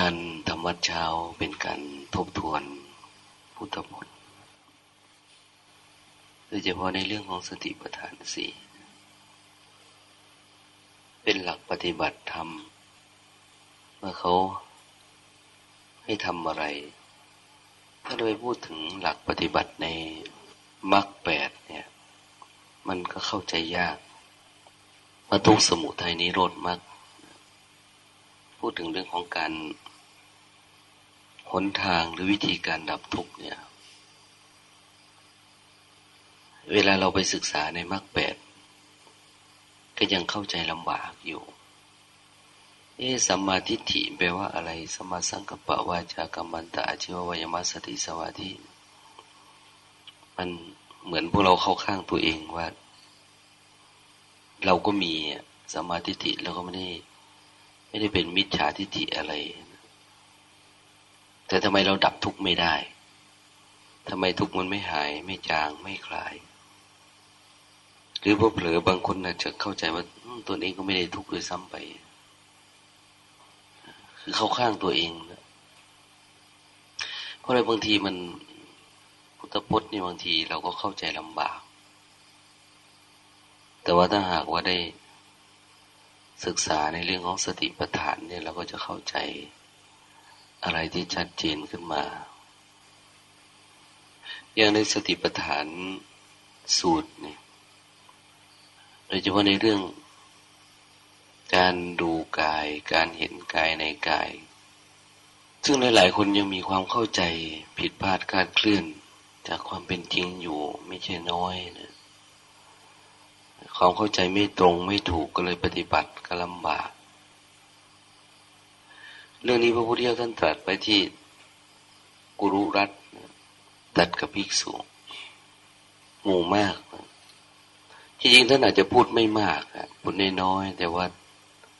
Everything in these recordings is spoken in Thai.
การทำวัดเช้าเป็นการทบทวนพุทธพจน์โดยเฉพาะในเรื่องของสติปัฏฐานสี่เป็นหลักปฏิบัติธรรมเมื่อเขาให้ทำอะไร ถ้าเราไปพูดถึงหลักปฏิบัติในมรรคแปดเนี่ย มันก็เข้าใจยากมาทุกสมุทัยนิโรธมรรคพูดถึงเรื่องของการ หนทางหรือวิธีการดับทุกข์เนี่ย เวลาเราไปศึกษาในมรรคแปดก็ยังเข้าใจลำบากอยู่ เอ๊สัมมาทิฏฐิแปลว่าอะไรสัมมาสังกัปปะวาจากรรมันตะอาชีววายมัสติสมาธิมันเหมือนพวกเราเข้าข้างตัวเองว่า เราก็มีสัมมาทิฏฐิแล้วก็ไม่ได้ไม่ได้เป็นมิจฉาทิฏฐิอะไร แต่ทำไมเราดับทุกข์ไม่ได้ทำไมทุกข์มันไม่หาย ไม่จางไม่คลาย หรือพอเผลอบางคนอาจจะเข้าใจว่าตัวเองก็ไม่ได้ทุกข์ด้วยซ้ำไป คือเข้าข้างตัวเองนะเพราะอะไรบางทีมันพุทธพจน์นี่บางทีเราก็เข้าใจลำบาก แต่ว่าถ้าหากว่าได้ศึกษาในเรื่องของสติปัฏฐานเนี่ยเราก็จะเข้าใจ อะไรที่ชัดเจนขึ้นมา อย่างในสติปัฏฐานสูตรเนี่ยโดยเฉพาะในเรื่อง การดูกาย การเห็นกายในกาย ซึ่งหลาย ๆ คนยังมีความเข้าใจผิดพลาดคาดเคลื่อน จากความเป็นจริงอยู่ไม่ใช่น้อยนะความเข้าใจไม่ตรงไม่ถูกก็เลยปฏิบัติก็ลำบาก เรื่องนี้พระพุทธเจ้าท่านตรัสไปที่กุรุรัตตัดกับภิกษุหมู่มากที่จริงท่านอาจจะพูดไม่มากพูดน้อยแต่ว่า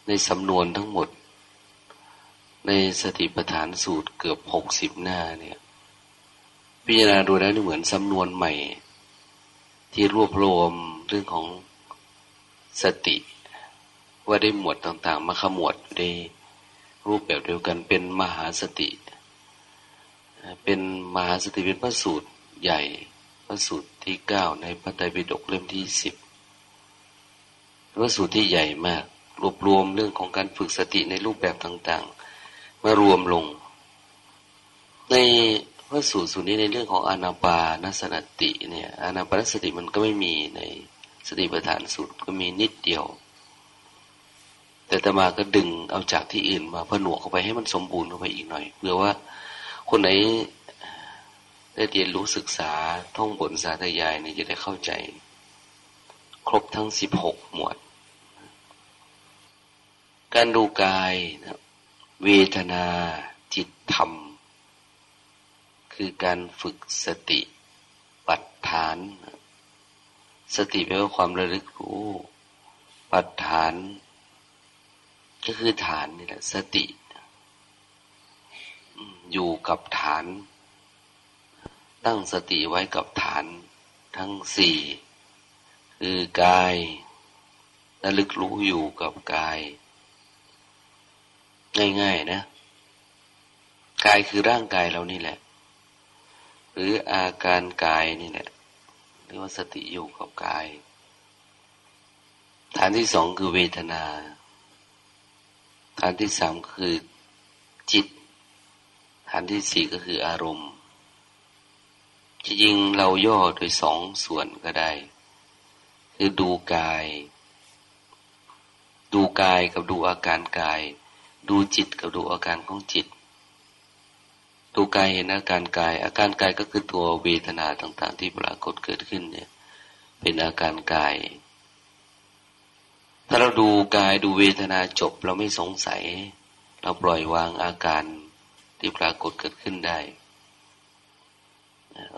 ในสำนวนทั้งหมด ในสติปัฏฐานสูตรเกือบหกสิบหน้าเนี่ย พิจารณาดูแล้วนี่เหมือนสำนวนใหม่ ที่รวบรวมเรื่องของสติ ว่าได้หมวดต่าง ๆ มาขมวดใน รูปแบบเดียวกัน เป็นมหาสติ เป็นมหาสติเป็นพระสูตรใหญ่พระสูตรที่เก้าในพระไตรปิฎกเล่มที่สิบพระสูตรที่ใหญ่มาก รวบรวมเรื่องของการฝึกสติในรูปแบบต่างๆ มารวมลง ในพระสูตรสูตรนี้ในเรื่องของอนาปานสนติเนี่ยอนาปานสติมันก็ไม่มีในสติปัฏฐานสูตรก็มีนิดเดียว แต่ตมาก็ดึงเอาจากที่อื่นมาผนวกเข้าไปให้มันสมบูรณ์เข้าไปอีกหน่อยเพื่อว่าคนไหนได้เรียนรู้ศึกษาท่องบทสาธยายเนี่ยจะได้เข้าใจ ครบทั้งสิบหกหมวด การดูกายนะเวทนาจิตธรรม คือการฝึกสติปัฏฐาน สติแปลว่าความระลึกรู้ปัฏฐาน ก็คือฐานนี่แหละสติอยู่กับฐาน ตั้งสติไว้กับฐานทั้งสี่คือกายระลึกรู้อยู่กับกาย ง่ายๆนะกายคือร่างกายเรานี่แหละ หรืออาการกายนี่แหละรียกว่าสติอยู่กับกาย ฐานที่สองคือเวทนา ฐานที่สามคือจิตฐานที่สี่ก็คืออารมณ์จริงเราย่อโดยสองส่วนก็ได้ คือดูกาย ดูกายกับดูอาการกาย ดูจิตกับดูอาการของจิตตัวกายเห็นอาการกาย อาการกายก็คือตัวเวทนาต่าง ๆ ที่ปรากฏเกิดขึ้นเนี่ย เป็นอาการกาย ถ้าเราดูกายดูเวทนาจบ เราไม่สงสัย เราปล่อยวางอาการที่ปรากฏเกิดขึ้นได้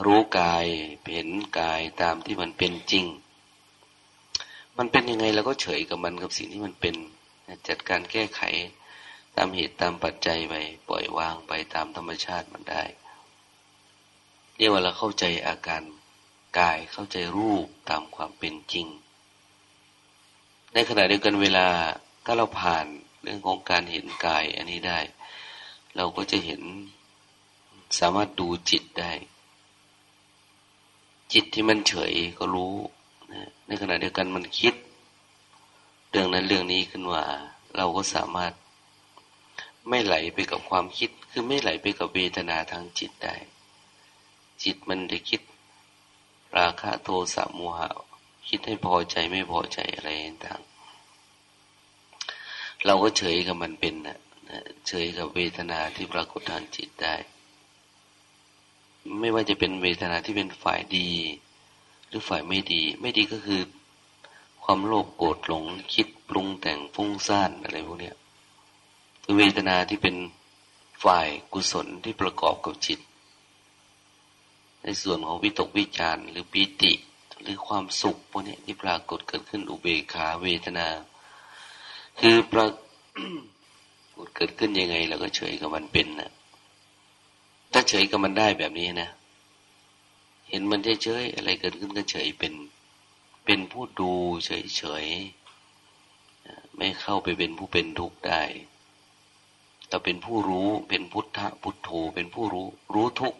รู้กายเห็นกายตามที่มันเป็นจริง มันเป็นยังไงเราก็เฉยกับมันกับสิ่งที่มันเป็นจัดการแก้ไขตามเหตุตามปัจจัยไปปล่อยวางไปตามธรรมชาติมันได้เรียกว่าเราเข้าใจอาการกายเข้าใจรูปตามความเป็นจริง ในขณะเดียวกันเวลาถ้าเราผ่านเรื่องของการเห็นกายอันนี้ได้ เราก็จะเห็นสามารถดูจิตได้ จิตที่มันเฉยก็รู้นะในขณะเดียวกันมันคิด เรื่องนั้นเรื่องนี้ขึ้นว่าเราก็สามารถไม่ไหลไปกับความคิด คือไม่ไหลไปกับเวทนาทางจิตได้ จิตมันจะคิด ราคะโทสะโมหะ คิดให้พอใจไม่พอใจอะไรต่างเราก็เฉยกับมันเป็นนะเฉยกับเวทนาที่ปรากฏทางจิตได้ ไม่ว่าจะเป็นเวทนาที่เป็นฝ่ายดี หรือฝ่ายไม่ดี ไม่ดีก็คือ ความโลภโกรธหลงคิดปรุงแต่งฟุ้งซ่านอะไรพวกเนี้ยคือเวทนาที่เป็นฝ่ายกุศลที่ประกอบกับจิต ในส่วนของวิตกวิจารหรือปีติ หรือความสุขพวกนี้ที่ปรากฏเกิดขึ้นอุเบกขาเวทนา คือปรากฏเกิดขึ้นยังไงเราก็เฉยกับมันเป็นนะถ้าเฉยกับมันได้แบบนี้นะ เห็นมันเฉยๆอะไรเกิดขึ้นก็เฉยเป็นเป็นผู้ดูเฉยๆไม่เข้าไปเป็นผู้เป็นทุกข์ได้เราเป็นผู้รู้เป็นพุทธพุทโธเป็นผู้รู้รู้ทุก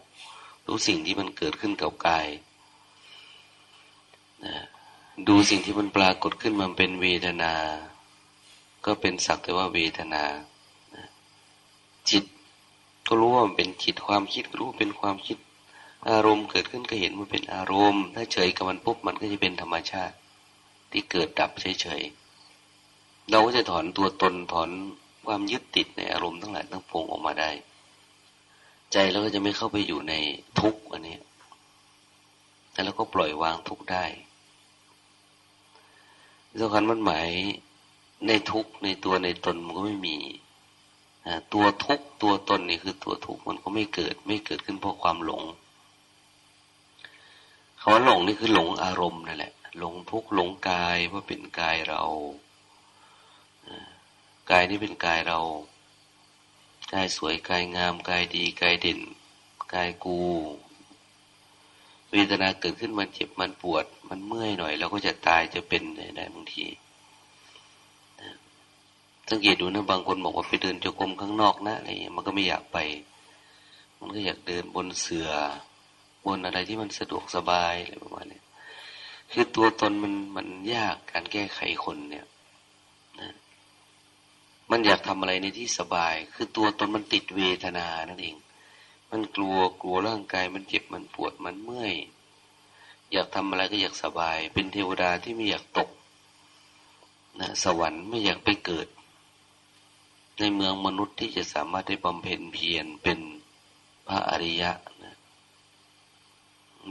รู้สิ่งที่มันเกิดขึ้นกับกาย นะดูสิ่งที่มันปรากฏขึ้นมันเป็นเวทนา ก็เป็นสักแต่ว่าเวทนาจิตก็รู้ว่ามันเป็นจิตความคิดรู้เป็นความคิด อารมณ์เกิดขึ้นก็เห็นมันเป็นอารมณ์ ถ้าเฉยกับมันปุ๊บมันก็จะเป็นธรรมชาติ ที่เกิดดับเฉยๆเราก็จะถอนตัวตนถอนความยึดติดในอารมณ์ทั้งหลายทั้งปวงออกมาได้ ใจเราก็จะไม่เข้าไปอยู่ในทุกข์อันนี้แล้วเราก็ปล่อยวางทุกข์ได้ สำคัญมันหมายในทุกในตัวในตนมันก็ไม่มีตัวทุกตัวตนนี่คือตัวทุกมันก็ไม่เกิด ไม่เกิดขึ้นเพราะความหลงคำว่าหลงนี่คือหลงอารมณ์นั่นแหละ หลงทุกหลงกายว่าเป็นกายเรากายนี้เป็นกายเรากายสวยกายงามกายดีกายเด่นกายกู เวทนาเกิดขึ้นมันเจ็บมันปวด มันเมื่อยหน่อยเราก็จะตายจะเป็นได้บางทีสังเกตดูนะบางคนบอกว่าไปเดินจงกรมข้างนอกนะอะไรเงี้ยมันก็ไม่อยากไป มันก็อยากเดินบนเสือบนอะไรที่มันสะดวกสบายอะไรประมาณนี้คือตัวตนมันมันยากการแก้ไขคนเนี่ยนะมันอยากทำอะไรในที่สบาย คือตัวตนมันติดเวทนานั่นเอง มันกลัวกลัวร่างกายมันเจ็บมันปวดมันเมื่อย อยากทำอะไรก็อยากสบาย เป็นเทวดาที่ไม่อยากตกนะสวรรค์ไม่อยากไปเกิด ในเมืองมนุษย์ที่จะสามารถได้บำเพ็ญเพียรเป็นพระอริยะนะ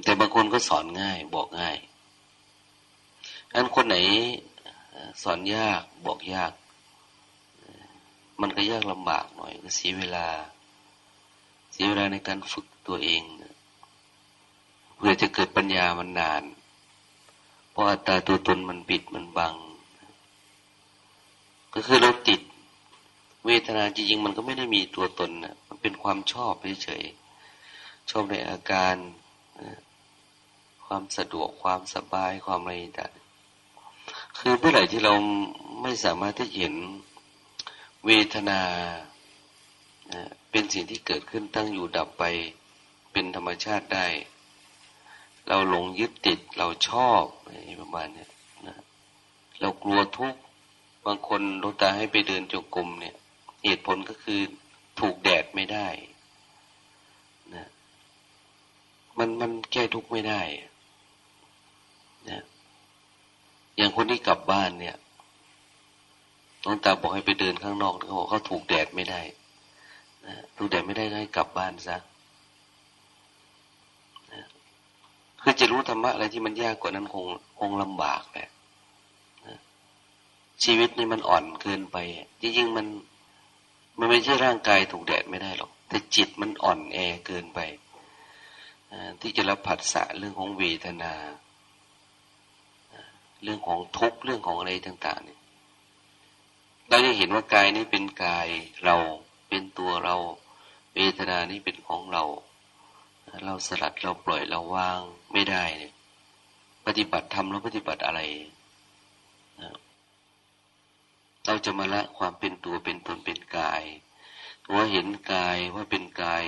แต่บางคนก็สอนง่ายบอกง่ายอันคนไหนสอนยากบอกยาก มันก็ยากลำบากหน่อยก็เสียเวลา เสียเวลาในการฝึกตัวเองเพื่อจะเกิดปัญญามันนาน เพราะอัตตาตัวตนมันปิดมันบัง ก็คือเราติด เวทนาจริงๆมันก็ไม่ได้มีตัวตนนะมันเป็นความชอบเฉยๆชอบในอาการความสะดวกความสบายความอะไรต่างคือเมื่อไหร่ที่เราไม่สามารถที่เห็นเวทนา เป็นสิ่งที่เกิดขึ้นตั้งอยู่ดับไป เป็นธรรมชาติได้ เราหลงยึดติดเราชอบอะไรประมาณนี้นะเรากลัวทุกข์บางคนโลตาให้ไปเดินจงกรมเนี่ย เหตุผลก็คือถูกแดดไม่ได้นะมันมันแก้ทุกข์ไม่ได้นะอย่างคนที่กลับบ้านเนี่ยน้องตาบอกให้ไปเดินข้างนอกเขาบอกเขาถูกแดดไม่ได้ นะถูแดดไม่ได้ก็ให้กลับบ้านซะคือจะรู้ธรรมะอะไรที่มันยากกว่านั้นคงคงลำบากแหละนะชีวิตนี่มันอ่อนเกินไปจริงๆมัน มันไม่ใช่ร่างกายถูกแดดไม่ได้หรอก แต่จิตมันอ่อนแอเกินไปที่จะรับผัสสะเรื่องของเวทนา เรื่องของทุกข์เรื่องของอะไรต่าง ๆ เนี่ยเราจะเห็นว่ากายนี้เป็นกายเรา เป็นตัวเราเวทนานี้เป็นของเรา เราสลัดเราปล่อยเราวางไม่ได้เนี่ยปฏิบัติทำแล้วปฏิบัติอะไร เราจะมาละความเป็นตัวเป็นตนเป็นกายว่าเห็นกายว่าเป็นกาย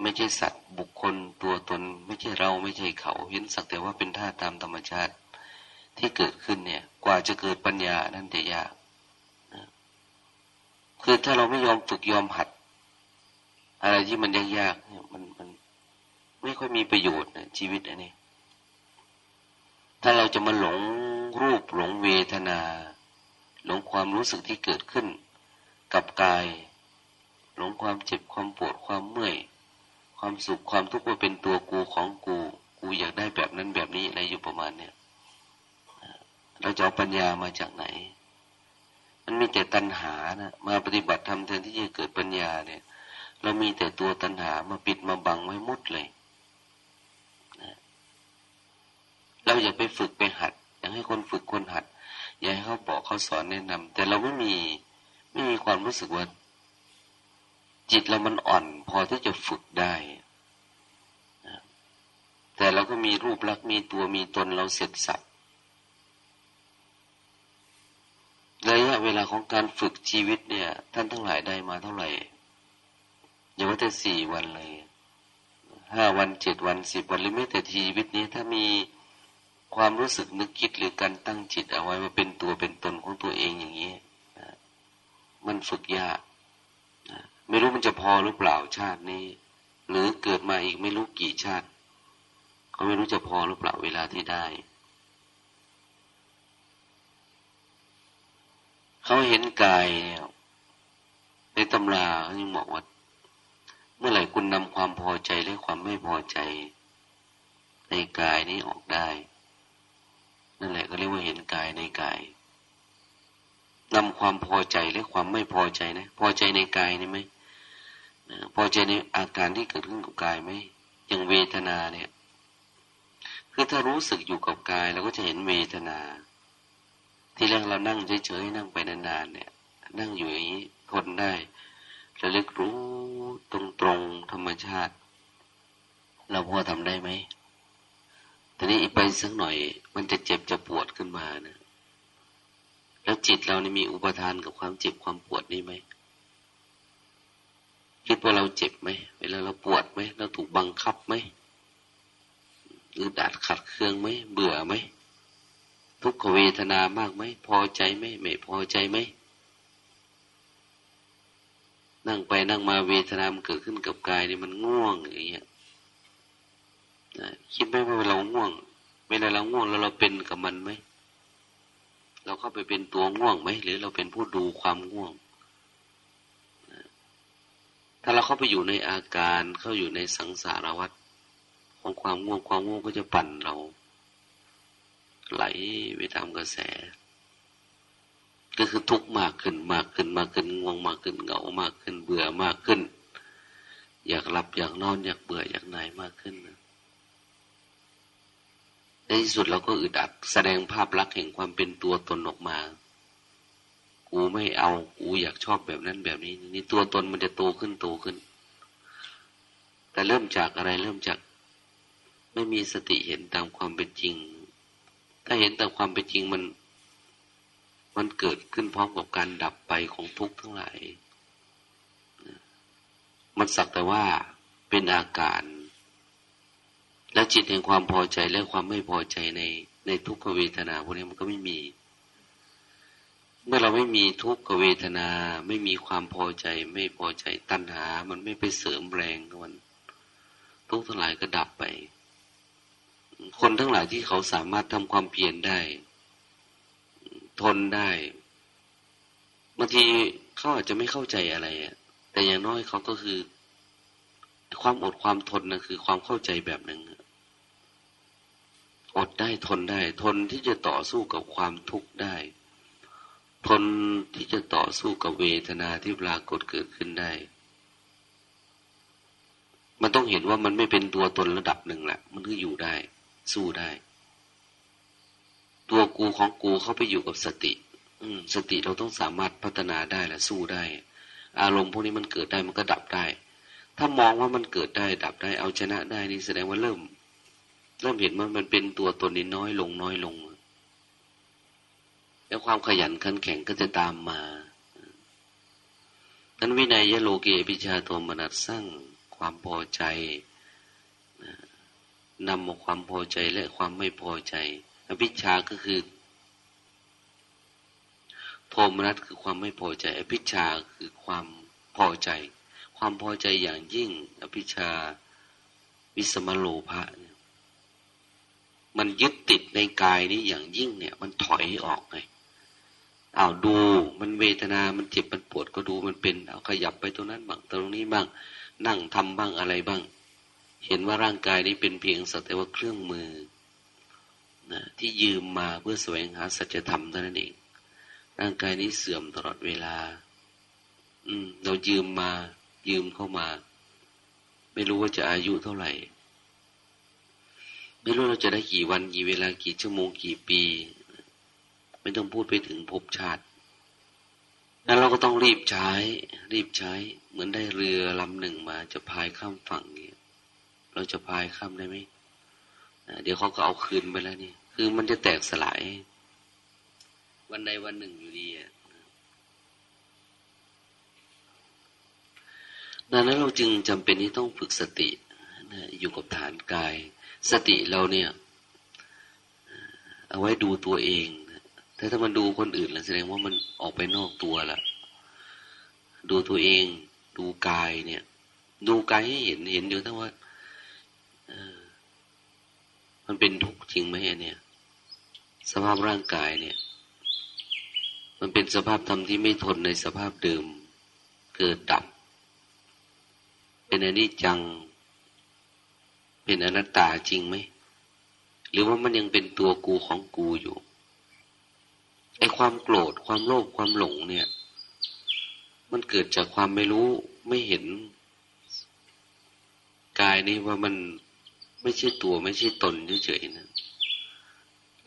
ไม่ใช่สัตว์บุคคลตัวตน ไม่ใช่เราไม่ใช่เขา เห็นสักแต่ว่าเป็นธาตุตามธรรมชาติที่เกิดขึ้นเนี่ย กว่าจะเกิดปัญญานั่นจะยาก คือถ้าเราไม่ยอมฝึกยอมหัด อะไรที่มันยากๆเนี่ยมันมันไม่ค่อยมีประโยชน์นะชีวิตอันนี้ ถ้าเราจะมาหลงรูปหลงเวทนา หลงความรู้สึกที่เกิดขึ้น กับกาย หลงความเจ็บความปวดความเมื่อย ความสุขความทุกข์ว่าเป็นตัวกูของกู กูอยากได้แบบนั้นแบบนี้อะไรอยู่ประมาณเนี้ยเราจะเอาปัญญามาจากไหน มันมีแต่ตัณหานะมาปฏิบัติธรรมแทนที่จะเกิดปัญญาเนี่ย เรามีแต่ตัวตัณหามาปิดมาบังไว้มุดเลยเราอยากไปฝึกไปหัด อยากให้คนฝึกคนหัด อยากให้เขาบอกเขาสอนแนะนำแต่เราไม่มีไม่มีความรู้สึกว่าจิตเรามันอ่อนพอที่จะฝึกได้แต่เราก็มีรูปลักษณ์มีตัวมีตนเราเสร็จสับ ระยะเวลาของการฝึกชีวิตเนี่ย ท่านทั้งหลายได้มาเท่าไหร่อย่าว่าแต่สี่วันเลยห้าวันเจ็ดวันสิบวันหรือไม่แต่ชีวิตนี้ถ้ามีความรู้สึกนึกคิดหรือการตั้งจิตเอาไว้ว่าเป็นตัวเป็นตนของตัวเองอย่างนี้มันฝึกยากไม่รู้มันจะพอหรือเปล่าชาตินี้ หรือเกิดมาอีกไม่รู้กี่ชาติ ก็ไม่รู้จะพอหรือเปล่าเวลาที่ได้ เขาเห็นกาย ในตำราเขายังบอกว่า เมื่อไหร่คุณนำความพอใจและความไม่พอใจ ในกายนี้ออกได้ นั่นแหละก็เรียกว่าเห็นกายในกายนำความพอใจและความไม่พอใจนะ พอใจในกายนี่ไหมพอใจในอาการที่เกิดขึ้นกับกายไหมอย่างเวทนาเนี่ย คือถ้ารู้สึกอยู่กับกายเราก็จะเห็นเวทนา ที่แรกเรานั่งเฉยๆนั่งไปนานๆเนี่ย นั่งอยู่อย่างนี้ทนได้ระลึกรู้ตรงๆธรรมชาติ เราพอทำได้ไหมทีนี้อีกไปสักหน่อยมันจะเจ็บจะปวดขึ้นมานะแล้วจิตเรานี่มีอุปทานกับความเจ็บความปวดนี่ไหมคิดว่าเราเจ็บไหมเวลาเราปวดไหมเราถูกบังคับไหมหรือดัดขัดเคืองไหมเบื่อไหม ทุกขเวทนามากไหมพอใจไหมไม่พอใจไหมนั่งไปนั่งมาเวทนามันเกิดขึ้นกับกายนี่มันง่วงอย่างเงี้ยคิดไหมว่าเราง่วงเวลาเราง่วงแล้วเราเป็นกับมันไหมเราเข้าไปเป็นตัวง่วงไหมหรือเราเป็นผู้ดูความง่วง ถ้าเราเข้าไปอยู่ในอาการเข้าอยู่ในสังสารวัฏของความง่วงความง่วงก็จะปั่นเรา ไหลไปตามกระแส ก็คือทุกข์มากขึ้น มากขึ้น มากขึ้นง่วงมากขึ้นเหงามากขึ้น เบื่อมากขึ้น อยากหลับอยากนอนอยากเบื่ออยากนายมากขึ้นนะในที่สุดเราก็อึดอัดแสดงภาพลักษณ์แห่งความเป็นตัวตนออกมา กูไม่เอา กูอยากชอบแบบนั้นแบบนี้ นี่ตัวตนมันจะโตขึ้นโตขึ้น แต่เริ่มจากอะไรเริ่มจาก ไม่มีสติเห็นตามความเป็นจริง ถ้าเห็นตามความเป็นจริงมัน มันเกิดขึ้นพร้อมกับการดับไปของทุกข์ทั้งหลาย มันสักแต่ว่าเป็นอาการ และจิตแห่งความพอใจและความไม่พอใจในในทุกขเวทนาพวกนี้มันก็ไม่มี เมื่อเราไม่มีทุกขเวทนา ไม่มีความพอใจ ไม่พอใจตัณหา มันไม่ไปเสริมแรงมันทุกทั้งหลายก็ดับไป คนทั้งหลายที่เขาสามารถทำความเพียรได้ ทนได้บางทีเขาอาจจะไม่เข้าใจอะไรอะแต่อย่างน้อยเขาก็คือ ความอดความทนนะคือ ความเข้าใจแบบหนึ่งอดได้ทนได้ ทนที่จะต่อสู้กับความทุกข์ได้ ทนที่จะต่อสู้กับเวทนาที่ปรากฏเกิดขึ้นได้ มันต้องเห็นว่ามันไม่เป็นตัวตนระดับหนึ่งแหละมันก็อยู่ได้ สู้ได้ ตัวกูของกูเข้าไปอยู่กับสติ อืม สติเราต้องสามารถพัฒนาได้และสู้ได้ อารมณ์พวกนี้มันเกิดได้มันก็ดับได้ ถ้ามองว่ามันเกิดได้ ดับได้เอาชนะได้นี่แสดงว่าเริ่ม เริ่มเห็นว่ามันเป็นตัวตนนี้น้อยลงน้อยลง แล้วความขยันขันแข็งก็จะตามมานั้นวินัยยโลเกปิชาโทมนัสสร้างความพอใจ นำมาความพอใจและความไม่พอใจอภิชาก็คือโทมนัสคือความไม่พอใจ อภิชาคือความพอใจ ความพอใจอย่างยิ่ง อภิชาวิสมโลภะเนี่ยมันยึดติดในกายนี้อย่างยิ่งเนี่ย มันถอยออกไงเอาดูมันเวทนา มันเจ็บ มันปวดก็ดูมันเป็น เอาขยับไปตรงนั้นบ้างตรงนี้บ้าง นั่งทำบ้างอะไรบ้าง เห็นว่าร่างกายนี้เป็นเพียงสักแต่ว่าเครื่องมือนะที่ยืมมาเพื่อแสวงหาสัจธรรมเท่านั้นเอง ร่างกายนี้เสื่อมตลอดเวลา อืม เรายืมมา ยืมเข้ามา ไม่รู้ว่าจะอายุเท่าไหร่ ไม่รู้เราจะได้กี่วันกี่เวลากี่ชั่วโมงกี่ปี ไม่ต้องพูดไปถึงภพชาตินั้นเราก็ต้องรีบใช้ รีบใช้ เหมือนได้เรือลำหนึ่งมาจะพายข้ามฝั่งเนี่ย เราจะพายข้ามได้ไหมเดี๋ยวเขาก็เอาคืนไปแล้วนี่ คือมันจะแตกสลาย วันใดวันหนึ่งอยู่ดีอะดังนั้นเราจึงจำเป็นที่ต้องฝึกสติอยู่กับฐานกาย สติเราเนี่ย เอาไว้ดูตัวเองแต่ถ้ามันดูคนอื่นแล้วแสดงว่ามันออกไปนอกตัวละดูตัวเอง ดูกายเนี่ย ดูกายให้เห็นเห็นอยู่ทั้งว่า มันเป็นทุกข์จริงไหมเนี่ย สภาพร่างกายเนี่ย มันเป็นสภาพธรรมที่ไม่ทนในสภาพเดิม เกิดดับ เป็นอนิจจัง เป็นอนัตตาจริงไหม หรือว่ามันยังเป็นตัวกูของกูอยู่ไอความโกรธความโลภความหลงเนี่ย มันเกิดจากความไม่รู้ไม่เห็นกายนี้ว่ามัน ไม่ใช่ตัวไม่ใช่ตนเฉยๆนะ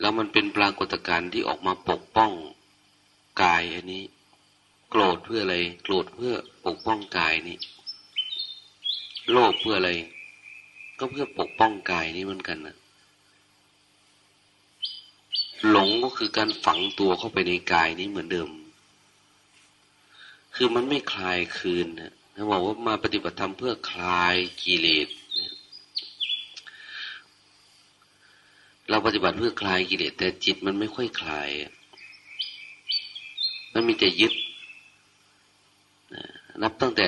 แล้วมันเป็นปรากฏการณ์ที่ออกมาปกป้องกายอันนี้ โกรธเพื่ออะไร โกรธเพื่อปกป้องกายนี้โลภเพื่ออะไร ก็เพื่อปกป้องกายนี้เหมือนกันนะหลงก็คือการฝังตัวเข้าไปในกายนี้เหมือนเดิม คือมันไม่คลายคืนนะเขาบอกว่ามาปฏิบัติธรรมเพื่อคลายกิเลส เราปฏิบัติเพื่อคลายกิเลสแต่จิตมันไม่ค่อยคลาย มันมีแต่ยึด นับตั้งแต่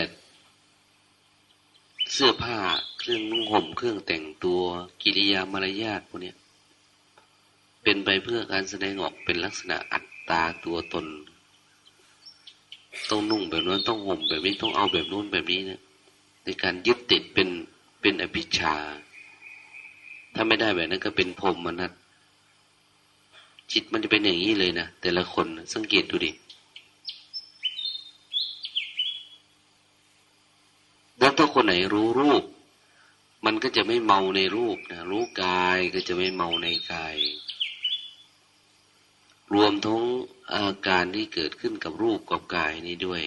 เสื้อผ้าเครื่องนุ่งห่มเครื่องแต่งตัวกิริยามารยาทพวกนี้เป็นไปเพื่อการแสดงออกเป็นลักษณะอัตตาตัวตน ต้องนุ่งแบบนั้นต้องห่มแบบนี้ต้องเอาแบบนู้นแบบนี้นะในการยึดติดเป็นเป็นอภิชา ถ้าไม่ได้แบบนั้นก็เป็นพรมมนัตจิตมันจะเป็นอย่างนี้เลยนะ แต่ละคนสังเกตดูดิแล้วถ้าคนไหนรู้รูป มันก็จะไม่เมาในรูปนะรู้กายก็จะไม่เมาในกาย รวมทั้งอาการที่เกิดขึ้นกับรูปกับกายนี้ด้วย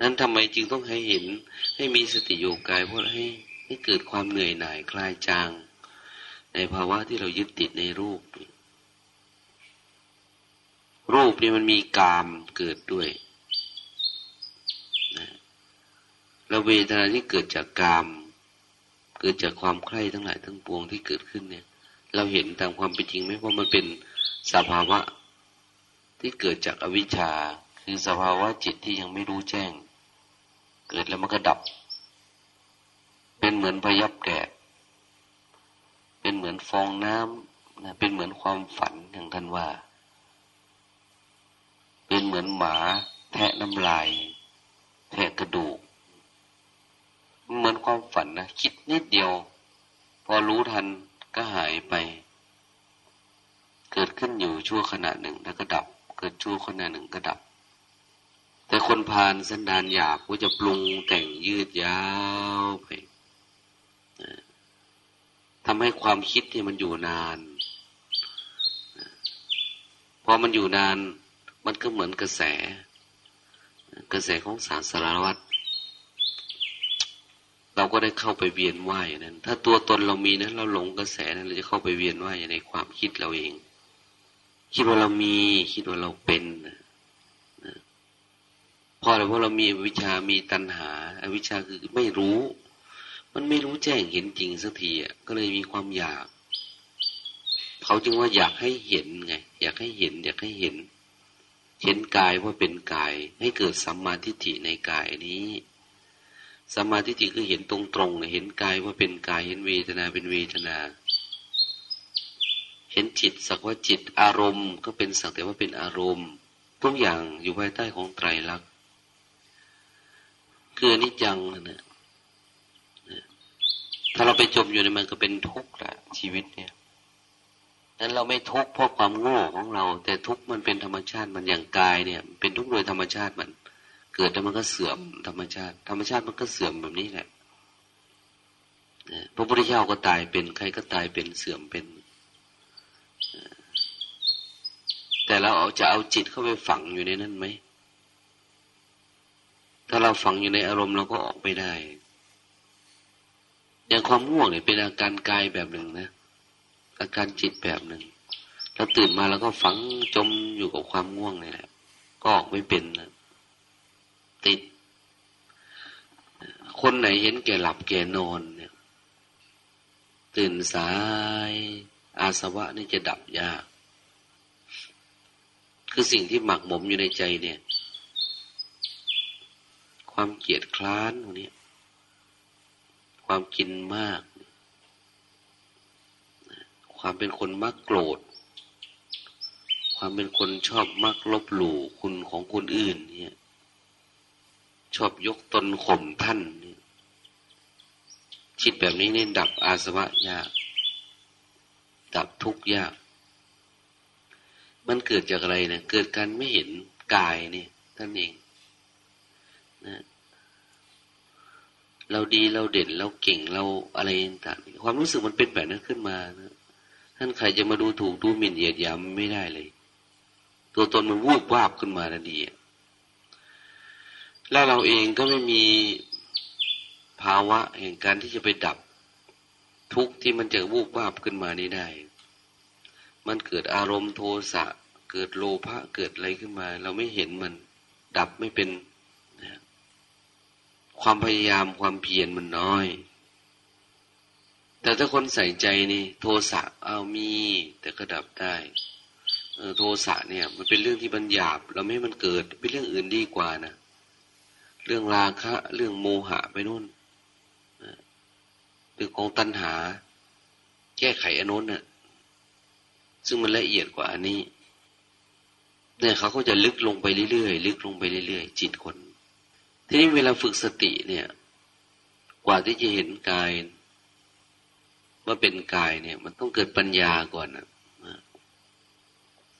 นั้นทำไมจึงต้องให้เห็นให้มีสติโยกายเพราะให้ ให้เกิดความเหนื่อยหน่ายคลายจาง ในภาวะที่เรายึดติดในรูป รูปนี่มันมีกามเกิดด้วยนะแล้วเวทนาที่เกิดจากกาม เกิดจากความใคร่ทั้งหลายทั้งปวงที่เกิดขึ้นเนี่ย เราเห็นตามความเป็นจริงไหมว่ามันเป็นสภาวะที่เกิดจากอวิชชา คือสภาวะจิตที่ยังไม่รู้แจ้ง เกิดแล้วมันก็ดับ เป็นเหมือนพยับแกะเป็นเหมือนฟองน้ำนะเป็นเหมือนความฝันอย่างท่านว่า เป็นเหมือนหมาแทะน้ำลาย แทะกระดูก เหมือนความฝันนะคิดนิดเดียว พอรู้ทันก็หายไป เกิดขึ้นอยู่ชั่วขณะหนึ่งแล้วก็ดับ เกิดชั่วขณะหนึ่งก็ดับแต่คนพาลสันดานหยาบก็จะปรุงแต่งยืดยาวไป ทำให้ความคิดที่มันอยู่นานพอมันอยู่นานมันก็เหมือนกระแส กระแสของสารสารวัตรเราก็ได้เข้าไปเวียนว่ายนั้น ถ้าตัวตนเรามีนะเราหลงกระแสนั้นเราจะเข้าไปเวียนว่ายในความคิดเราเอง คิดว่าเรามีคิดว่าเราเป็นนะราะอะไรเพราะเรามีวิชามีตัณหาอวิชาคือไม่รู้ มันไม่รู้แจ้งเห็นจริงสักทีอะก็เลยมีความอยาก เขาจึงว่าอยากให้เห็นไง อยากให้เห็น อยากให้เห็น เห็นกายว่าเป็นกาย ให้เกิดสัมมาทิฏฐิในกายนี้สัมมาทิฏฐิคือเห็นตรงๆเห็นกายว่าเป็นกาย เห็นเวทนาเป็นเวทนา เห็นจิตสักว่าจิตอารมณ์ก็เป็นสักแต่ว่าเป็นอารมณ์ทุกอย่างอยู่ภายใต้ของไตรลักษณ์คืออนิจจังนะ ถ้าเราไปจมอยู่ในมันก็เป็นทุกข์ละชีวิตเนี่ยนั้นเราไม่ทุกข์เพราะความโง่ของเรา แต่ทุกข์มันเป็นธรรมชาติมันอย่างกายเนี่ย เป็นทุกข์โดยธรรมชาติมัน เกิดแล้วมันก็เสื่อมธรรมชาติ ธรรมชาติมันก็เสื่อมแบบนี้แหละพระพุทธเจ้าก็ตายเป็นใครก็ตายเป็นเสื่อมเป็น แต่เราเอาจะเอาจิตเข้าไปฝังอยู่ในนั้นไหม ถ้าเราฝังอยู่ในอารมณ์เราก็ออกไม่ได้ อย่างความง่วงเนี่ยเป็นอาการกายแบบหนึ่งนะ อาการจิตแบบหนึ่งเราตื่นมาแล้วก็ฝังจมอยู่กับความง่วงนี่แหละก็ออกไม่เป็นนะติด คนไหนเห็นแก่หลับแก่นอนเนี่ย ตื่นสาย อาสวะนี่จะดับยาก คือสิ่งที่หมักหมมอยู่ในใจเนี่ย ความเกียดคร้านตรงนี้ ความกินมาก ความเป็นคนมักโกรธ ความเป็นคนชอบมักลบหลู่คุณของคนอื่น เนี่ย ชอบยกตนข่มท่านนี่ยคิดแบบนี้เนี่ยดับอาสวะยาก ดับทุกข์ยาก มันเกิดจากอะไรเนี่ยเกิดการไม่เห็นกายเนี่ยท่านเองนะ เราดีเราเด่นเราเก่งเราอะไรต่างความรู้สึกมันเป็นแบบนั้นขึ้นมานะท่านใครจะมาดูถูกดูหมิ่นเหยียดหยามไม่ได้เลย ตัวตนมันวูบวาบขึ้นมาทันทีแล้วเราเองก็ไม่มีภาวะแห่งการที่จะไปดับทุกที่มันจะวูบวาบขึ้นมานี้ได้ มันเกิดอารมณ์โทสะ เกิดโลภะเกิดอะไรขึ้นมา เราไม่เห็นมัน ดับไม่เป็น ความพยายามความเพียรมันน้อย แต่ถ้าคนใส่ใจนี่ โทสะเอามี แต่ก็ดับได้เออโทสะเนี่ย มันเป็นเรื่องที่บัญญัติเราไม่ให้มันเกิดเป็นเรื่องอื่นดีกว่านะเรื่องราคะ เรื่องโมหะไปนู่นเรื่องของตัณหา แก้ไขอนุนน่ะ ซึ่งมันละเอียดกว่าอันนี้เนี่ยเขาก็จะลึกลงไปเรื่อยๆลึกลงไปเรื่อยๆจิตคน ทีนี้เวลาฝึกสติเนี่ย กว่าที่จะเห็นกาย ว่าเป็นกายเนี่ย มันต้องเกิดปัญญาก่อนนะ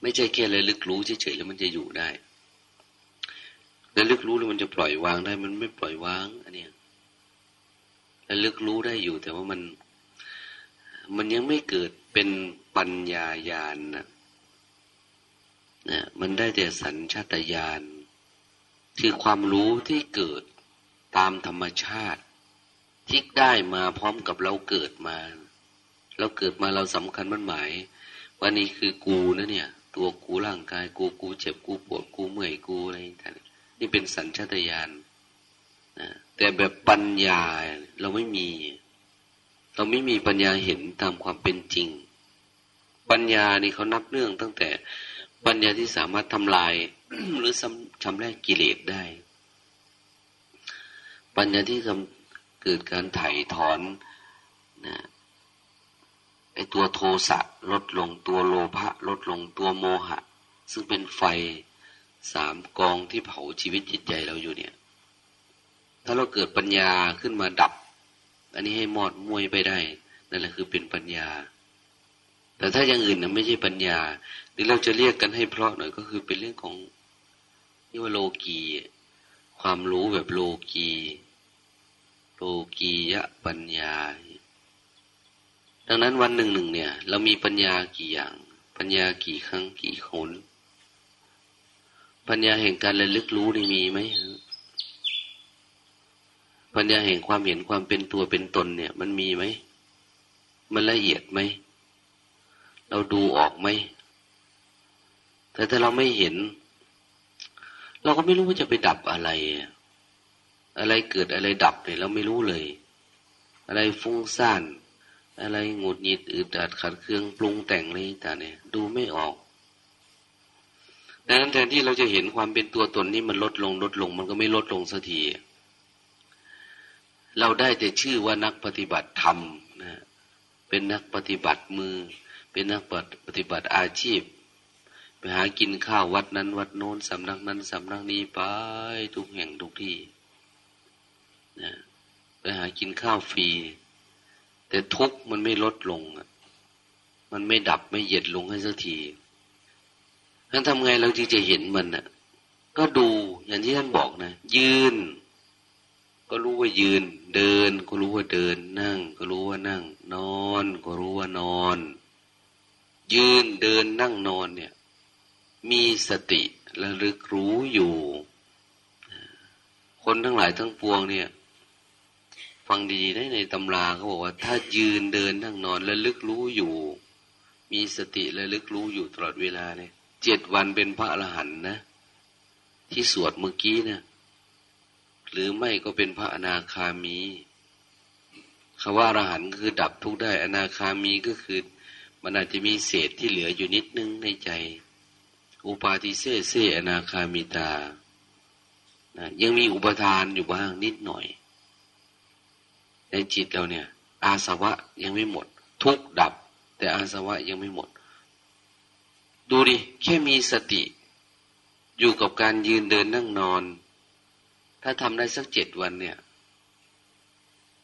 ไม่ใช่แค่เลยลึกรู้เฉยๆแล้วมันจะอยู่ได้แล้วลึกรู้แล้วมันจะปล่อยวางได้ มันไม่ปล่อยวาง อันเนี้ยแล้วลึกรู้ได้อยู่ แต่ว่ามัน มันยังไม่เกิดเป็นปัญญาญาณนะนะมันได้แต่สัญชาตญาณ คือความรู้ที่เกิดตามธรรมชาติ ที่ได้มาพร้อมกับเราเกิดมา เราเกิดมาเราสำคัญมันหมายว่านี่คือกูนะเนี่ย ตัวกูร่างกายกูกูเจ็บกูปวดกูเมื่อยกูอะไรต่างนี่เป็นสัญชาตญาณนะแต่แบบปัญญาเราไม่มี เราไม่มีปัญญาเห็นตามความเป็นจริง ปัญญานี่เขานับเรื่องตั้งแต่ปัญญาที่สามารถทำลายหรือ ชำระกิเลสได้ ปัญญาที่เกิดการไถ่ถอนนะไอตัวโทสะลดลงตัวโลภะลดลงตัวโมหะ ซึ่งเป็นไฟสามกองที่เผาชีวิตจิตใจเราอยู่เนี่ย ถ้าเราเกิดปัญญาขึ้นมาดับ อันนี้ให้หมอดมวยไปได้ นั่นแหละคือเป็นปัญญา แต่ถ้าอย่างอื่นนะไม่ใช่ปัญญาหรือเราจะเรียกกันให้เพราะหน่อยก็คือเป็นเรื่องของ นี่ว่าโลกีความรู้แบบโลกีโลกียะปัญญา ดังนั้นวันหนึ่งหนึ่งเนี่ย เรามีปัญญากี่อย่าง ปัญญากี่ครั้งกี่คนปัญญาแห่งการระลึกรู้นี่มีไหมปัญญาแห่งความเห็นความเป็นตัวเป็นตนเนี่ย มันมีไหม มันละเอียดไหม เราดูออกไหม แต่ถ้าเราไม่เห็น เราก็ไม่รู้ว่าจะไปดับอะไร อะไรเกิดอะไรดับเนี่ยเราไม่รู้เลย อะไรฟุ้งซ่าน อะไรหงุดหงิดอึดอัดขัดเคืองปรุงแต่งอะไรต่างเนี่ยดูไม่ออกดังนั้นแทนที่เราจะเห็นความเป็นตัวตนนี้มันลดลงลดลง มันก็ไม่ลดลงสักที เราได้แต่ชื่อว่านักปฏิบัติธรรมนะ เป็นนักปฏิบัติมือ เป็นนักปฏิบัติอาชีพ ไปหากินข้าววัดนั้น วัดโน้นสำนักนั้นสำนักนี้ไปทุกแห่งทุกที่นะไปหากินข้าวฟรีแต่ทุกมันไม่ลดลงมันไม่ดับไม่เย็ดลงให้สักทีท่านทำไงเราจึงจะเห็นมันน่ะ ก็ดูอย่างที่ท่านบอกนะ ยืน ก็รู้ว่ายืน เดิน ก็รู้ว่าเดิน นั่ง ก็รู้ว่านั่ง นอน ก็รู้ว่านอน ยืนเดินนั่งนอนเนี่ย มีสติระลึกรู้อยู่ คนทั้งหลายทั้งปวงเนี่ย ฟังดีๆได้ในตำราเขาบอกว่า ถ้ายืนเดินนั่งนอนระลึกรู้อยู่ มีสติระลึกรู้อยู่ตลอดเวลาเนี่ยเจ็ดวันเป็นพระอรหันต์นะ ที่สวดเมื่อกี้เนะหรือไม่ก็เป็นพระอนาคามีคำว่าอรหันต์คือดับทุกได้ อนาคามีก็คือ มันอาจจะมีเศษที่เหลืออยู่นิดนึงในใจ อุปาทิเสเสอนาคามีตานะยังมีอุปทานอยู่บ้างนิดหน่อย ในจิตเราเนี่ย อาสวะยังไม่หมด ทุกดับ แต่อาสวะยังไม่หมด ดูดิ แค่มีสติ อยู่กับการยืนเดินนั่งนอน ถ้าทำได้สักเจ็ดวันเนี่ย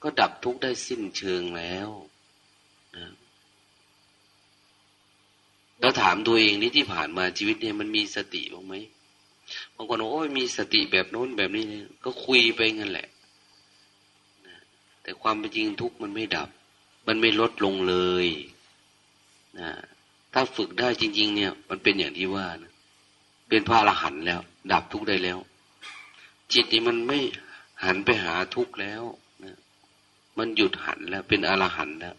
ก็ดับทุกได้สิ้นเชิงแล้วนะ แล้วถามตัวเองนี่ที่ผ่านมาชีวิตเนี่ยมันมีสติบ้างไหมบางคนโอ้ยมีสติแบบโน้นแบบนี้เนี่ยก็คุยไปงั้นแหละแต่ความเป็นจริงทุกมันไม่ดับ มันไม่ลดลงเลยนะถ้าฝึกได้จริง ๆ เนี่ย มันเป็นอย่างที่ว่านะเป็นพระอรหันต์แล้ว ดับทุกได้แล้ว จิตนี่มันไม่หันไปหาทุกแล้วนะมันหยุดหันแล้ว เป็นอรหันต์แล้ว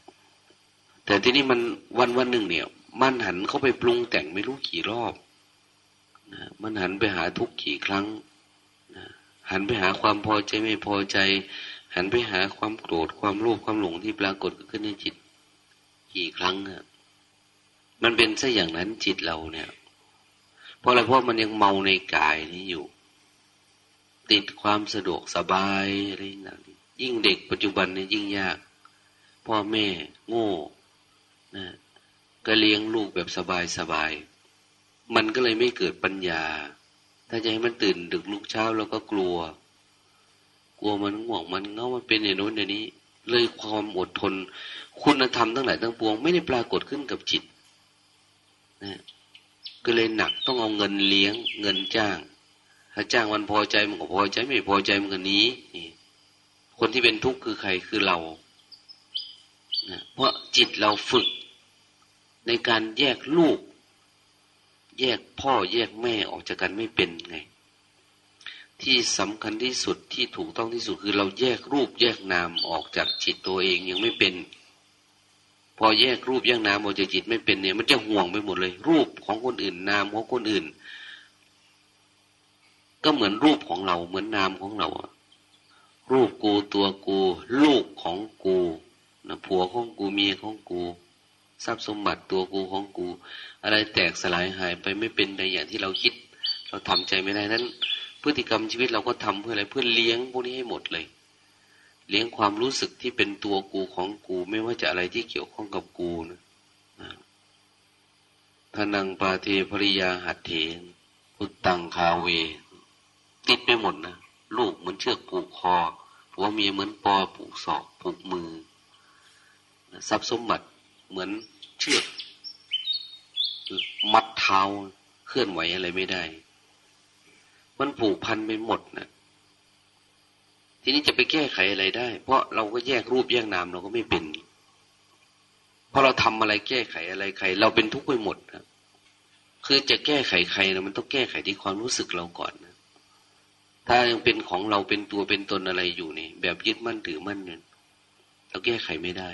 แต่ที่นี่มันวันวันหนึ่งเนี่ย มันหันเข้าไปปรุงแต่งไม่รู้กี่รอบนะมันหันไปหาทุกข์กี่ครั้งนะหันไปหาความพอใจไม่พอใจ หันไปหาความโกรธความโลภความหลงที่ปรากฏขึ้นในจิต กี่ครั้งอะมันเป็นซะอย่างนั้นจิตเราเนี่ย เพราะอะไรเพราะมันยังเมาในกายนี้อยู่ ติดความสะดวกสบายอะไรนั่นยิ่งเด็กปัจจุบันนี่ยิ่งยาก พ่อแม่ โง่นะ ก็เลี้ยงลูกแบบสบายสบายมันก็เลยไม่เกิดปัญญา ถ้าจะให้มันตื่นดึกลุกเช้าเราก็กลัว กลัวมันห่วงมันเงามันเป็นอย่างโน้นอย่างนี้ เลยความอดทน คุณธรรมทั้งหลายทั้งปวง ไม่ได้ปรากฏขึ้นกับจิตนะก็เลยหนักต้องเอาเงินเลี้ยง เงินจ้าง ถ้าจ้างมันพอใจมันก็พอใจไม่พอใจมันก็นี้นี่คนที่เป็นทุกข์คือใครคือเรานะเพราะจิตเราฝึก ในการแยกลูก แยกพ่อแยกแม่ออกจากกันไม่เป็นไง ที่สำคัญที่สุดที่ถูกต้องที่สุดคือเราแยกรูปแยกนามออกจากจิตตัวเองยังไม่เป็น พอแยกรูปแยกนามออกจากจิตไม่เป็นเนี่ย มันจะห่วงไปหมดเลย รูปของคนอื่นนามของคนอื่น ก็เหมือนรูปของเราเหมือนนามของเรารูปกูตัวกู ลูกของกูนะผัวของกูเมียของกู ทรัพย์สมบัติตัวกูของกู อะไรแตกสลายหายไปไม่เป็นในอย่างที่เราคิด เราทำใจไม่ได้นั้น พฤติกรรมชีวิตเราก็ทำเพื่ออะไรเพื่อเลี้ยงพวกนี้ให้หมดเลย เลี้ยงความรู้สึกที่เป็นตัวกูของกู ไม่ว่าจะอะไรที่เกี่ยวข้องกับกูนะทนังปาเทภริยาหัดเถนพุตังคาเว ติดไปหมดนะลูกเหมือนเชือกผูกคอผัวเมียเหมือนปอผูกศอกผูกมือทรัพย์สมบัติเหมือน เชือกมัดเท้าเคลื่อนไหวอะไรไม่ได้ มันผูกพันไปหมดนะทีนี้จะไปแก้ไขอะไรได้ เพราะเราก็แยกรูปแยกนามเราก็ไม่เป็นพอเราทำอะไรแก้ไขอะไรใคร เราเป็นทุกข์ไปหมดครับคือจะแก้ไขใครนะมันต้องแก้ไขที่ความรู้สึกเราก่อนนะถ้ายังเป็นของเราเป็นตัวเป็นตนอะไรอยู่นี่ แบบยึดมั่นถือมั่นเนี่ยเราแก้ไขไม่ได้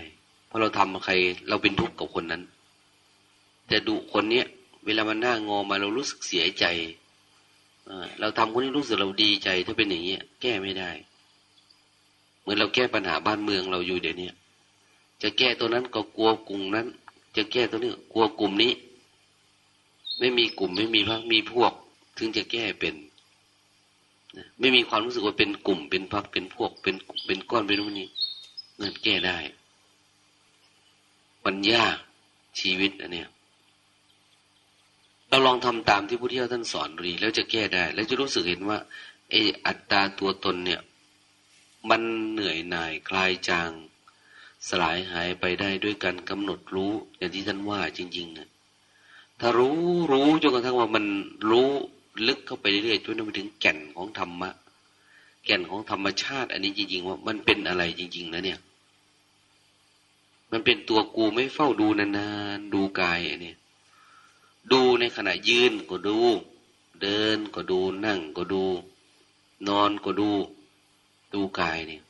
พราะเราทำใคร เราเป็นทุกข์กับคนนั้น แต่ดูคนเนี้ยเวลามันหน้างอมาเรารู้สึกเสียใจเราทำคนนี้รู้สึกเราดีใจถ้าเป็นอย่างนี้แก้ไม่ได้ เหมือนเราแก้ปัญหาบ้านเมืองเราอยู่เดี๋ยวนี้จะแก้ตัวนั้นก็กลัวกลุ่มนั้น จะแก้ตัวนี้กลัวกลุ่มนี้ ไม่มีกลุ่มไม่มีพรรคมีพวก ถึงจะแก้เป็นไม่มีความรู้สึกว่าเป็นกลุ่มเป็นพรรคเป็นพวกเป็นเป็นก้อนเป็นนู่นนี่เงินแก้ได้ มันยากชีวิตอันเนี้ยเราลองทำตามที่พุทธเจ้าท่านสอนดีแล้วจะแก้ได้ แล้วจะรู้สึกเห็นว่าไออัตตาตัวตนเนี่ย มันเหนื่อยหน่ายคลายจาง สลายหายไปได้ด้วยการกำหนดรู้ อย่างที่ท่านว่าจริงๆนะถ้ารู้รู้จนกระทั่งว่ามันรู้ลึกเข้าไปเรื่อยๆจนไปถึงแก่นของธรรมะ แก่นของธรรมชาติ อันนี้จริงๆว่ามันเป็นอะไรจริง ๆ นะเนี่ย มันเป็นตัวกูไม่เฝ้าดูนานๆดูกายเนี่ยดูในขณะยืนก็ดู เดินก็ดูนั่งก็ดู นอนก็ดู ดูกายเนี่ย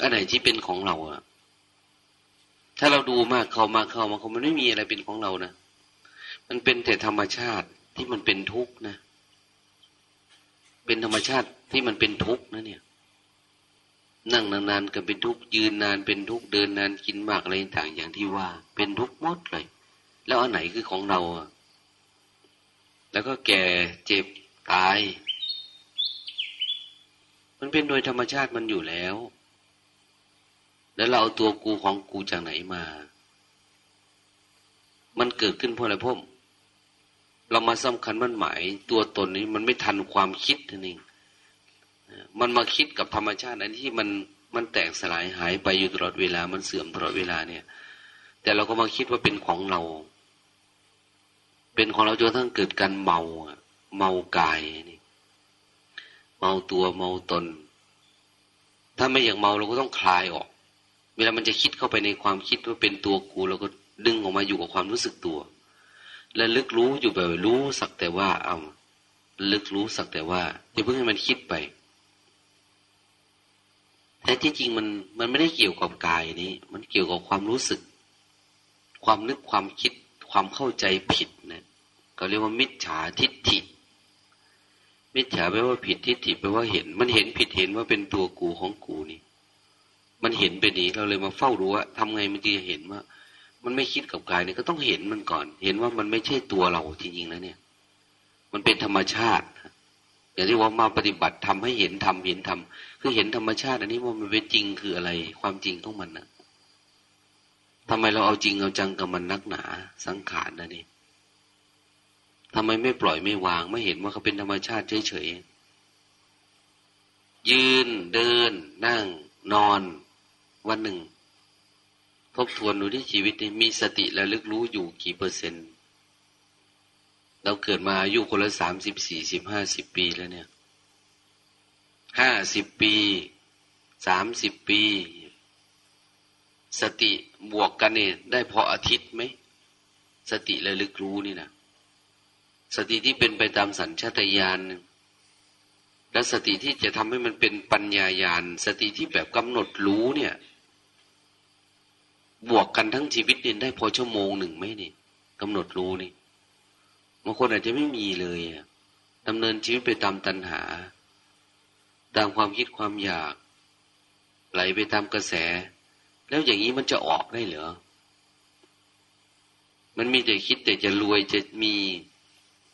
อันไหนที่เป็นของเราอะถ้าเราดูมากเข้ามาเข้ามาเขามันไม่มีอะไรเป็นของเรานะมันเป็นแต่ธรรมชาติที่มันเป็นทุกข์นะ เป็นธรรมชาติที่มันเป็นทุกข์นะเนี่ย นั่งนานๆก็เป็นทุกข์ยืนนานเป็นทุกข์เดินนานกินมากอะไรต่างอย่างที่ว่า เป็นทุกข์หมดเลย แล้วอันไหนคือของเราอะแล้วก็แก่เจ็บตาย มันเป็นโดยธรรมชาติมันอยู่แล้ว แล้วเราเอาตัวกูของกูจากไหนมา มันเกิดขึ้นเพราะอะไรพ่อเรามาสำคัญมันหมาย ตัวตนนี้มันไม่ทันความคิดนั่นเอง มันมาคิดกับธรรมชาติอันที่มันมันแตกสลายหายไปอยู่ตลอดเวลา มันเสื่อมตลอดเวลาเนี่ย แต่เราก็มาคิดว่าเป็นของเรา เป็นของเราจนทั้งเกิดการเมาเมากายนี่ เมาตัวเมาตน ถ้าไม่อยากเมาเราก็ต้องคลายออก เวลามันจะคิดเข้าไปในความคิดว่าเป็นตัวกูเราก็ดึงออกมาอยู่กับความรู้สึกตัว และลึกรู้อยู่แบบรู้สักแต่ว่าเอาลึกรู้สักแต่ว่าอย่าเพิ่งให้มันคิดไป แต่ที่จริงมันมันไม่ได้เกี่ยวกับกายนี้ มันเกี่ยวกับความรู้สึก ความนึกความคิดความเข้าใจผิดนะก็เรียกว่ามิจฉาทิฏฐิ มิจฉาแปลว่าผิดทิฏฐิแปลว่าเห็น มันเห็นผิดเห็นว่าเป็นตัวกูของกูนี่ มันเห็นไปนี้เราเลยมาเฝ้ารู้ว่าทำไงมันจะเห็นว่า มันไม่คิดกับกายเนี่ยก็ต้องเห็นมันก่อน เห็นว่ามันไม่ใช่ตัวเราจริงๆแล้วเนี่ย มันเป็นธรรมชาติ อย่างที่ว่ามาปฏิบัติทำให้เห็นทำเห็นทำคือเห็นธรรมชาติ อันนี้ว่ามันเป็นจริงคืออะไร ความจริงของมันนะทำไมเราเอาจริงเอาจังกับมันนักหนา สังขารนะนี่ทำไมไม่ปล่อยไม่วาง ไม่เห็นว่าเขาเป็นธรรมชาติเฉยๆยืนเดิน นั่ง นอน วันหนึ่ง ทบทวนดูที่ชีวิตนี้มีสติและลึกรู้อยู่กี่เปอร์เซ็นต์ เราเกิดมาอายุคนละสามสิบสี่สิบห้าสิบปีแล้วเนี่ยห้าสิบปีสามสิบปี สติบวกกันเนี่ยได้พออาทิตย์ไหม สติระลึกรู้นี่นะสติที่เป็นไปตามสัญชาตญาณและสติที่จะทำให้มันเป็นปัญญาญาณสติที่แบบกำหนดรู้เนี่ย บวกกันทั้งชีวิตเนี่ยได้พอชั่วโมงหนึ่งไหมนี่กำหนดรู้นี่ บางคนอาจจะไม่มีเลยดำเนินชีวิตไปตามตัณหา ตามความคิดความอยาก ไหลไปตามกระแส แล้วอย่างนี้มันจะออกได้เหรอ มันมีแต่คิดแต่จะรวยจะมี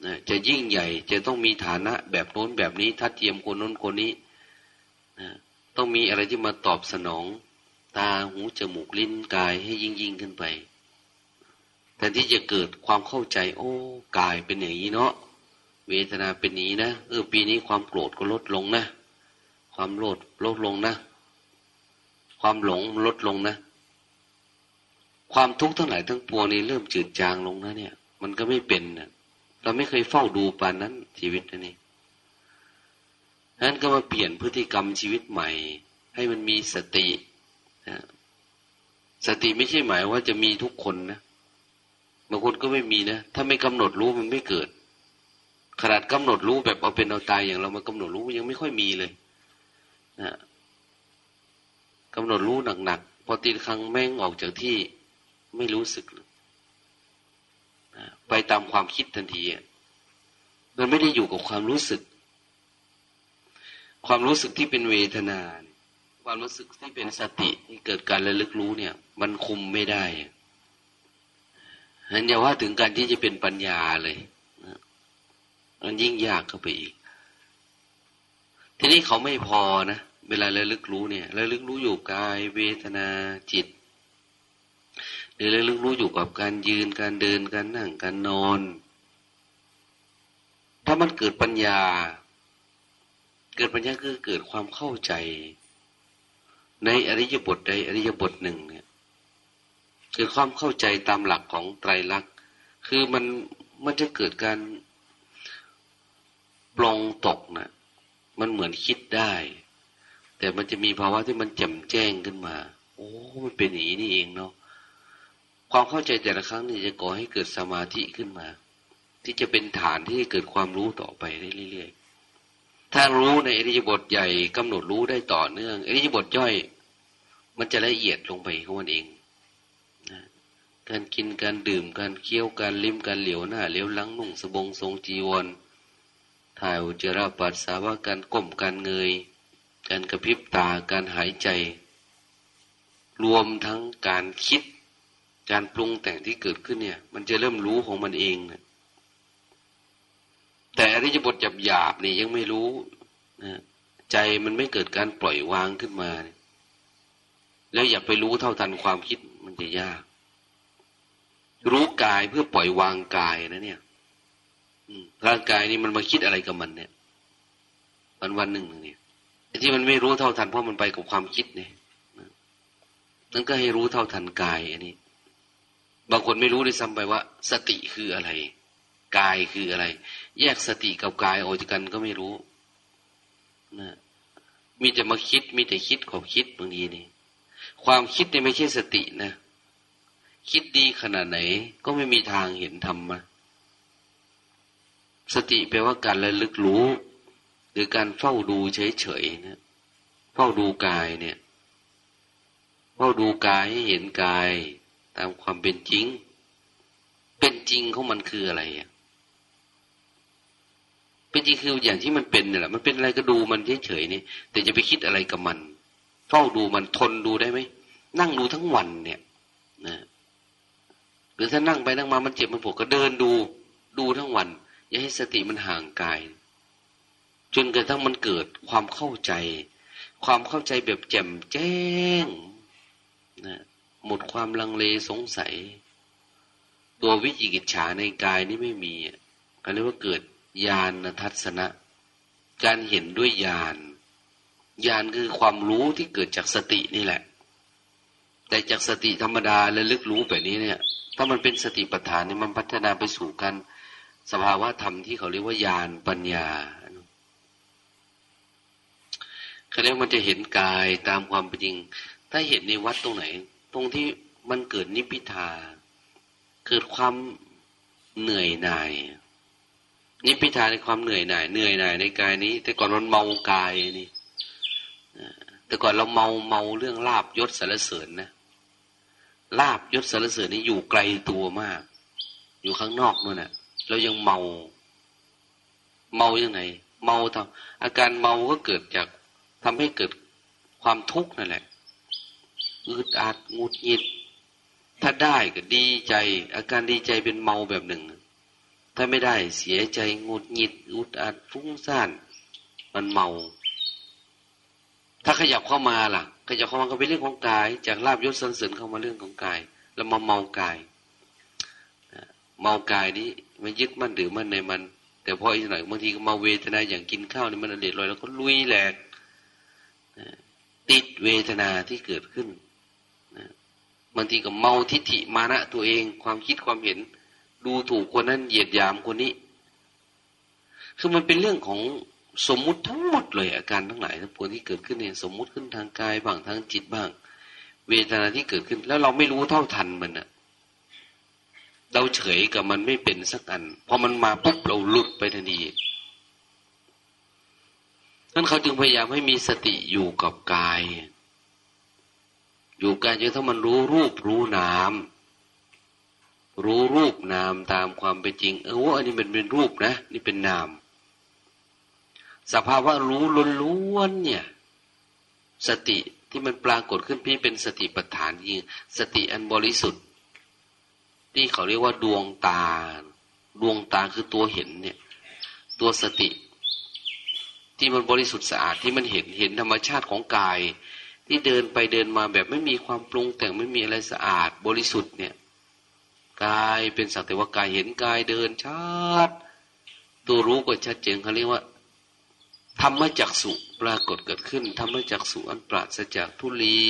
นะจะยิ่งใหญ่ จะต้องมีฐานะแบบโน้นแบบนี้ทัดเทียมคนโน้นคนนี้นะต้องมีอะไรที่มาตอบสนอง ตาหูจมูกลิ้นกายให้ยิ่งยิ่งขึ้นไป แต่ที่จะเกิดความเข้าใจ โอ้กายเป็นอย่างนี้เนาะเวทนาเป็นนี้นะเออปีนี้ความโกรธก็ลดลงนะ ความโลดลดลงนะ ความหลงลดลงนะ ความทุกข์ทั้งหลายทั้งปวงนี้เริ่มจืดจางลงนะเนี่ย มันก็ไม่เป็นนะเราไม่เคยเฝ้าดูปานนั้นชีวิตนี่นั้นก็มาเปลี่ยนพฤติกรรมชีวิตใหม่ ให้มันมีสตินะสติไม่ใช่หมายว่าจะมีทุกคนนะ บางคนก็ไม่มีนะ ถ้าไม่กำหนดรู้มันไม่เกิด ขนาดกำหนดรู้แบบเอาเป็นเอาตายอย่างเรามากำหนดรู้ยังไม่ค่อยมีเลยนะกำหนดรู้หนักๆพอตีครั้งแม่งออกจากที่ไม่รู้สึกไปตามความคิดทันทีมันไม่ได้อยู่กับความรู้สึก ความรู้สึกที่เป็นเวทนา ความรู้สึกที่เป็นสติที่เกิดการระลึกรู้เนี่ย มันคุมไม่ได้ นั้นอย่าว่าถึงการที่จะเป็นปัญญาเลยมันยิ่งยากเข้าไปอีก ทีนี้เขาไม่พอนะ เวลาระลึกรู้เนี่ยระลึกรู้อยู่กาย เวทนาจิต หรือระลึกรู้อยู่กับการยืนการเดินการนั่งการนอน ถ้ามันเกิดปัญญา เกิดปัญญาคือเกิดความเข้าใจ ในอริยบทใดอริยบทหนึ่งเนี่ย คือความเข้าใจตามหลักของไตรลักษณ์ คือมันมันจะเกิดการปลงตกนะ มันเหมือนคิดได้ แต่มันจะมีภาวะที่มันแจ่มแจ้งขึ้นมา โอ้ มันเป็นอย่างนี้นี่เองเนาะ ความเข้าใจแต่ละครั้งนี่จะก่อให้เกิดสมาธิขึ้นมา ที่จะเป็นฐานที่เกิดความรู้ต่อไปเรื่อยๆ ถ้ารู้ในอริยบทใหญ่กำหนดรู้ได้ต่อเนื่องอริยบทย่อย มันจะละเอียดลงไปของมันเอง การกินการดื่มการเคี้ยวการลิ้มการเหลียวหน้าเหลียวหลังนุ่งสบงทรงจีวร ถ่ายอุจจาระปัสสาวะการก้มการเงย การกระพริบตาการหายใจ รวมทั้งการคิด การปรุงแต่งที่เกิดขึ้นเนี่ย มันจะเริ่มรู้ของมันเองนะแต่อริยบทหยาบหยาบนี่ยังไม่รู้นะใจมันไม่เกิดการปล่อยวางขึ้นมา แล้วอย่าไปรู้เท่าทันความคิดมันจะยาก รู้กายเพื่อปล่อยวางกายนะเนี่ยร่างกายนี่มันมาคิดอะไรกับมันเนี่ยวันวันหนึ่งเนี่ยที่มันไม่รู้เท่าทันเพราะมันไปกับความคิดเนี่ยนั่นก็ให้รู้เท่าทันกายอันนี้ บางคนไม่รู้ด้วยซ้ำไปว่า สติคืออะไร กายคืออะไร แยกสติกับกายออกจากกันก็ไม่รู้นะมีแต่มาคิด มีแต่คิดขอบคิดบางทีนี่ ความคิดเนี่ยไม่ใช่สตินะ คิดดีขนาดไหน ก็ไม่มีทางเห็นธรรมมาสติแปลว่าการระลึกรู้ หรือการเฝ้าดูเฉยๆนะเฝ้าดูกายเนี่ย เฝ้าดูกายให้เห็นกาย ตามความเป็นจริง เป็นจริงของมันคืออะไรอะเป็นจริงคืออย่างที่มันเป็นเนี่ยแหละมันเป็นอะไรก็ดูมันเฉยๆนี่แต่จะไปคิดอะไรกับมัน เฝ้าดูมันทนดูได้ไหมนั่งดูทั้งวันเนี่ยนะ รือถ้านั่งไปนั่งมามันเจ็บมันปวดก็เดินดู ดูทั้งวัน อย่าให้สติมันห่างกาย จนกระทั่งมันเกิดความเข้าใจ ความเข้าใจแบบแจ่มแจ้งนะหมดความลังเลสงสัย ตัววิจิกิจฉาในกายนี้ไม่มีอันเรียกว่าเกิดญาณทัศนะ การเห็นด้วยญาณญาณคือความรู้ที่เกิดจากสตินี่แหละ แต่จากสติธรรมดาและลึกรู้แบบนี้เนี่ย ถ้ามันเป็นสติปัฏฐานนี่มันพัฒนาไปสู่กันสภาวะธรรมที่เขาเรียกว่าญาณปัญญาเขาเรียกมันจะเห็นกายตามความเป็นจริง ถ้าเห็นในวัดตรงไหน ตรงที่มันเกิดนิพิทา เกิดความเหนื่อยหน่าย นิพิทาในความเหนื่อยหน่าย เหนื่อยหน่ายในกายนี้ แต่ก่อนมันเมากายนี่แต่ก่อนเราเมาเมาเรื่องลาบยศสารเสริญนะ ลาบยศสารเสริญนี่อยู่ไกลตัวมาก อยู่ข้างนอกนู่นน่ะเรายังเมา เมายังไงเมาทำอาการเมาก็เกิดจากทำให้เกิดความทุกข์นั่นแหละอึดอัดงุดหงิด ถ้าได้ก็ดีใจ อาการดีใจเป็นเมาแบบหนึ่ง ถ้าไม่ได้เสียใจงุดหงิดอุดอัดฟุ้งซ่าน มันเมา ถ้าขยับเข้ามาล่ะ ขยับเข้ามาก็เป็นเรื่องของกาย จากลาบยศสันเสริญเข้ามาเรื่องของกาย แล้วมาเมากาย เมากายนี้มันยึดมั่นหรือมั่นในมัน แต่พออีกหน่อยบางทีก็มาเวทนาอย่างกินข้าวนี่มันอเด็ดลอยแล้วก็ลุยแหลกติดเวทนาที่เกิดขึ้นบางทีก็เมาทิฏฐิมานะตัวเองความคิดความเห็น ดูถูกคนนั้นเหยียดยามคนนี้ คือมันเป็นเรื่องของ สมมุติทั้งหมดเลยอาการทั้งหลายทั้งปวงที่เกิดขึ้นเนี่ยสมมุติขึ้นทางกายบ้างทางจิตบ้าง เวทนาที่เกิดขึ้น แล้วเราไม่รู้เท่าทันมันอะเราเฉยกับมันไม่เป็นสักอันพอมันมาปุ๊บเราหลุดไปทันทีนั้นเขาจึงพยายามให้มีสติอยู่กับกาย อยู่กายจนถ้ามันรู้รูปรู้นามรู้รูปนามตามความเป็นจริง เออว่าอันนี้มันเป็นรูปนะ นี่เป็นนาม สภาวะรู้ล้วนๆเนี่ย สติที่มันปรากฏขึ้นพี่เป็นสติปัฏฐานยิงสติอันบริสุทธิ์ ที่เขาเรียกว่าดวงตา ดวงตาคือตัวเห็นเนี่ย ตัวสติ ที่มันบริสุทธิ์สะอาดที่มันเห็นเห็นธรรมชาติของกาย ที่เดินไปเดินมาแบบไม่มีความปรุงแต่งไม่มีอะไรสะอาด บริสุทธิ์เนี่ยกายเป็นสักแต่ว่ากายเห็นกายเดินชัดตัวรู้ก็ชัดเจนเขาเรียกว่า ธรรมจักสุปรากฏเกิดขึ้นธรรมจักสุอันปราศจากทุลี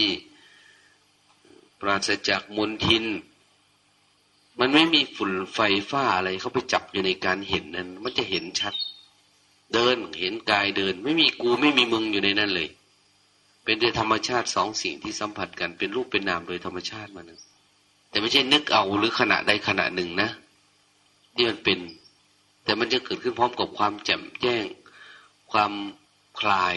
ปราศจากมลทิน มันไม่มีฝุ่นไฟฟ้าอะไรเขาไปจับอยู่ในการเห็นนั้น มันจะเห็นชัด เดินเห็นกายเดิน ไม่มีกูไม่มีมึงอยู่ในนั้นเลย เป็นโดยธรรมชาติสองสิ่งที่สัมผัสกันเป็นรูปเป็นนามโดยธรรมชาติมาหนึ่งแต่ไม่ใช่นึกเอาหรือขณะใดขณะหนึ่งนะที่มันเป็น แต่มันจะเกิดขึ้นพร้อมกับความแจ่มแจ้ง ความคลาย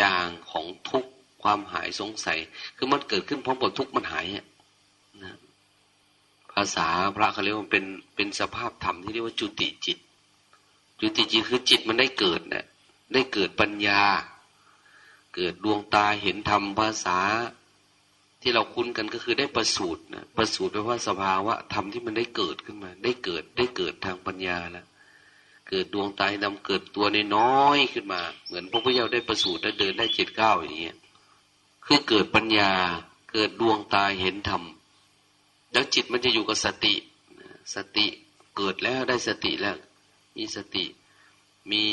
จางของทุกความหายสงสัย คือมันเกิดขึ้นพร้อมกับทุกมันหายนะภาษาพระเขาเรียกว่าเป็นเป็นสภาพธรรมที่เรียกว่าจุติจิต จุติจิตคือจิตมันได้เกิดเนะ่ยได้เกิดปัญญา เกิดดวงตาเห็นธรรมภาษาที่เราคุ้นกันก็คือได้ประสูตรนะประสูตรแปลว่าสภาวะธรรมที่มันได้เกิดขึ้นมา ได้เกิดได้เกิดทางปัญญาแล้ว เกิดดวงตานำเกิดตัวน้อยขึ้นมา เหมือนพระพุทธเจ้าได้ประสูตรได้เดินได้เจ็ดเก้าอย่างเงี้ยคือเกิดปัญญาเกิดดวงตาเห็นธรรมแล้วจิตมันจะอยู่กับสติสติเกิดแล้วได้สติแล้ว มีสติมี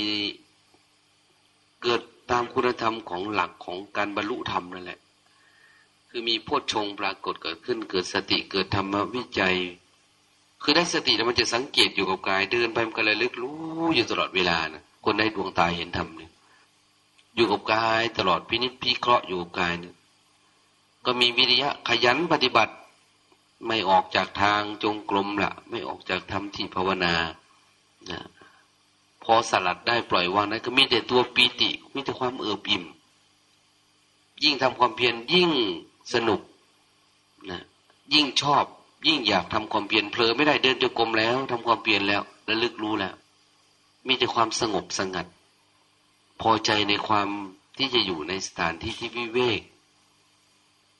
เกิดตามคุณธรรมของหลักของการบรรลุธรรมนั่นแหละ คือมีโพชฌงปรากฏเกิดขึ้น เกิดสติเกิดธรรมวิจัย คือได้สติแล้วมันจะสังเกตอยู่กับกาย เดินไปมันก็เลยลึกรู้อยู่ตลอดเวลานะคนได้ดวงตาเห็นธรรมเนี่ยอยู่กับกายตลอดพินิจพิเคราะห์อยู่กับกายเนี่ยก็มีวิริยะขยันปฏิบัติ ไม่ออกจากทางจงกรมละไม่ออกจากธรรมที่ภาวนานะพอสลัดได้ปล่อยวางได้ก็มีแต่ตัวปีติมีแต่ความเอิบอิ่ม ยิ่งทำความเพียรยิ่งสนุกนะยิ่งชอบ ยิ่งอยากทำความเพียรเพลอไม่ได้เดินจงกรมแล้วทำความเพียรแล้วระลึกรู้แล้ว มีแต่ความสงบสงัด พอใจในความที่จะอยู่ในสถานที่ที่วิเวก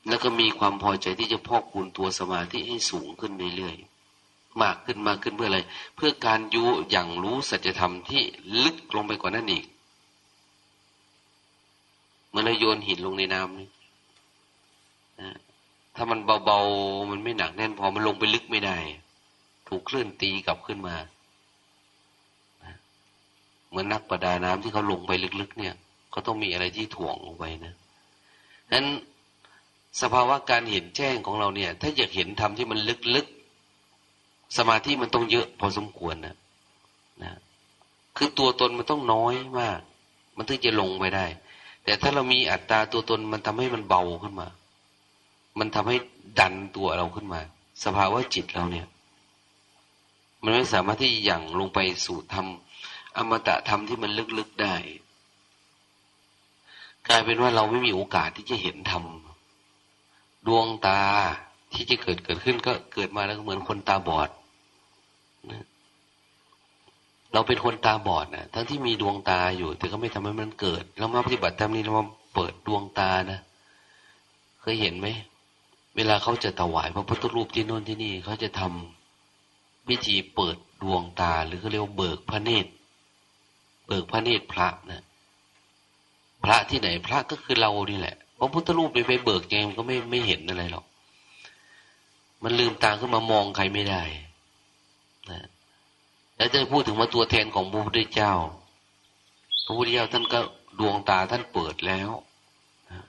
แล้วก็มีความพอใจที่จะพอกคูณตัวสมาธิให้สูงขึ้นเรื่อยๆมากขึ้นมากขึ้นเพื่ออะไร เพื่อการยุอย่างรู้สัจธรรมที่ลึกลงไปกว่านั้นอีกเมื่อเราโยนหินลงในน้ำนี่ ถ้ามันเบาๆ มันไม่หนักแน่นพอมันลงไปลึกไม่ได้ ถูกคลื่นตีกลับขึ้นมาเหมือนนักประดาน้ำที่เขาลงไปลึกๆ เนี่ยเขาต้องมีอะไรที่ถ่วงลงไปนะนั้นสภาวะการเห็นแจ้งของเราเนี่ย ถ้าอยากเห็นธรรมที่มันลึกๆ สมาธิมันต้องเยอะพอสมควรนะนะคือตัวตนมันต้องน้อยมาก มันถึงจะลงไปได้ แต่ถ้าเรามีอัตตาตัวตนมันทำให้มันเบาขึ้นมา มันทำให้ดันตัวเราขึ้นมา สภาวะจิตเราเนี่ย มันไม่สามารถที่อย่างลงไปสู่ธรรมอมตะธรรมที่มันลึกๆได้ กลายเป็นว่าเราไม่มีโอกาสที่จะเห็นธรรมดวงตาที่จะเกิดเกิดขึ้นก็เกิดมาแล้วเหมือนคนตาบอดเราเป็นคนตาบอดนะทั้งที่มีดวงตาอยู่ แต่ก็ไม่ทำให้มันเกิดเรามาปฏิบัติธรรมนี้เรามาเปิดดวงตานะ เคยเห็นไหม เวลาเขาจะถวายพระพุทธรูปที่โน่นที่นี่เขาจะทำพิธีเปิดดวงตาหรือเขาเรียกว่าเบิกพระเนตร เบิกพระเนตรพระนะพระที่ไหนพระก็คือเรานี่แหละพระพุทธรูปไปไปเบิกยังก็ไม่ไม่เห็นอะไรหรอก มันลืมตาขึ้นมามองใครไม่ได้นะแล้วจะพูดถึงว่าตัวแทนของพระพุทธเจ้า พระพุทธเจ้าท่านก็ดวงตาท่านเปิดแล้ว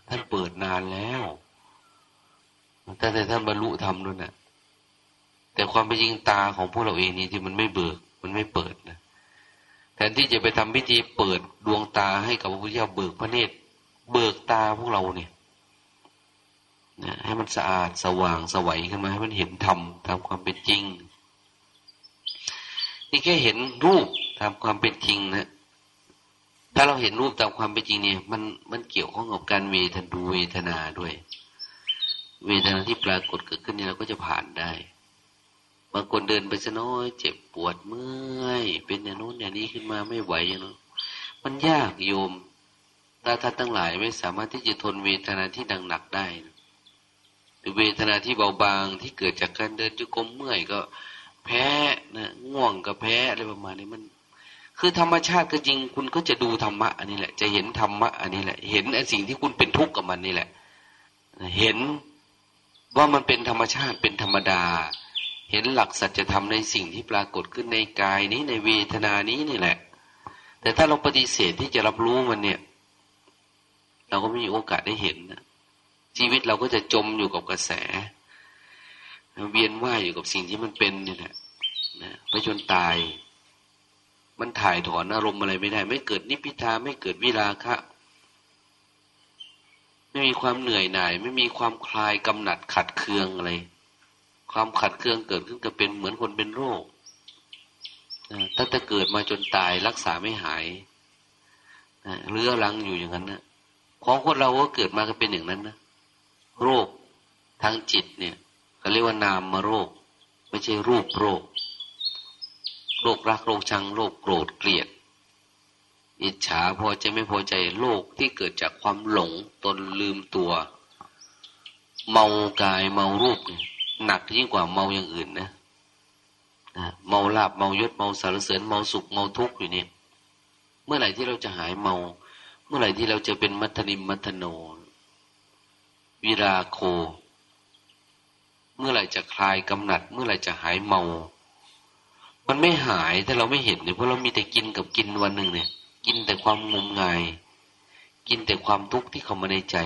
ท่านเปิดนานแล้ว แต่แต่ท่านบรรลุธรรมด้วยนะแต่ความเป็นจริงตาของพวกเราเองนี่ที่มันไม่เบิก มันไม่เปิดนะแทนที่จะไปทำพิธีเปิดดวงตาให้กับพระพุทธเจ้าเบิกพระเนตร เบิกตาพวกเราเนี่ยนะให้มันสะอาดสว่างสวัยขึ้นมาให้มันเห็นธรรมตามความเป็นจริง นี่แค่เห็นรูปตามความเป็นจริงนะถ้าเราเห็นรูปตามความเป็นจริงเนี่ย มันมันเกี่ยวข้องกับการเวทนาดูเวทนาด้วย เวทนาที่ปรากฏเกิดขึ้นนี่เราก็จะผ่านได้ บางคนเดินไปซะน้อย เจ็บปวดเมื่อย เป็นอย่างโน้นอย่างนี้ขึ้นมาไม่ไหวอย่างนั้นมันยากโยมตาท่านทั้งหลายไม่สามารถที่จะทนเวทนาที่ดังหนักได้หรือเวทนาที่เบาบางที่เกิดจากการเดินจุกมเมื่อยก็แพ้นะง่วงก็แพ้อะไรประมาณนี้มัน คือธรรมชาติก็จริง คุณก็จะดูธรรมะ อันนี้แหละ จะเห็นธรรมะ อันนี้แหละ เห็นไอ้สิ่งที่คุณเป็นทุกข์กับมันนี่แหละ เห็น ว่ามันเป็นธรรมชาติเป็นธรรมดา เห็นหลักสัจธรรมในสิ่งที่ปรากฏขึ้นในกายนี้ในเวทนานี้นี่แหละ แต่ถ้าเราปฏิเสธที่จะรับรู้มันเนี่ย เราก็ไม่มีโอกาสได้เห็นนะชีวิตเราก็จะจมอยู่กับกระแส เวียนว่ายอยู่กับสิ่งที่มันเป็นนี่แหละนะไปจนตาย มันถ่ายถอนอารมณ์อะไรไม่ได้ ไม่เกิดนิพพิทาไม่เกิดวิราคะ ไม่มีความเหนื่อยหน่าย ไม่มีความคลายกำหนัดขัดเคืองอะไร ความขัดเคืองเกิดขึ้นก็เป็นเหมือนคนเป็นโรคถ้าจะเกิดมาจนตายรักษาไม่หายเรื้อรังอยู่อย่างนั้นนะของคนเราก็เกิดมาก็เป็นอย่างนั้นนะโรคทางจิตเนี่ยเขาเรียกว่านามมาโรค ไม่ใช่รูปโรค โรครักโรคชังโรคโกรธเกลียด อิจฉาพอใจไม่พอใจโลกที่เกิดจากความหลงตนลืมตัว เมากายเมารูปหนักยิ่งกว่าเมาอย่างอื่นนะเมาลาบเมายศเมาสารเสริญเมาสุขเมาทุกข์อยู่นี่เมื่อไหร่ที่เราจะหายเมา เมื่อไหร่ที่เราจะเป็นมัทนิมมัทโน วิราโค เมื่อไหร่จะคลายกำหนัด เมื่อไหร่จะหายเมา มันไม่หายถ้าเราไม่เห็นเนี่ยเพราะเรามีแต่กินกับกินวันหนึ่งเนี่ย กินแต่ความงมงาย กินแต่ความทุกข์ที่เข้ามาในใจ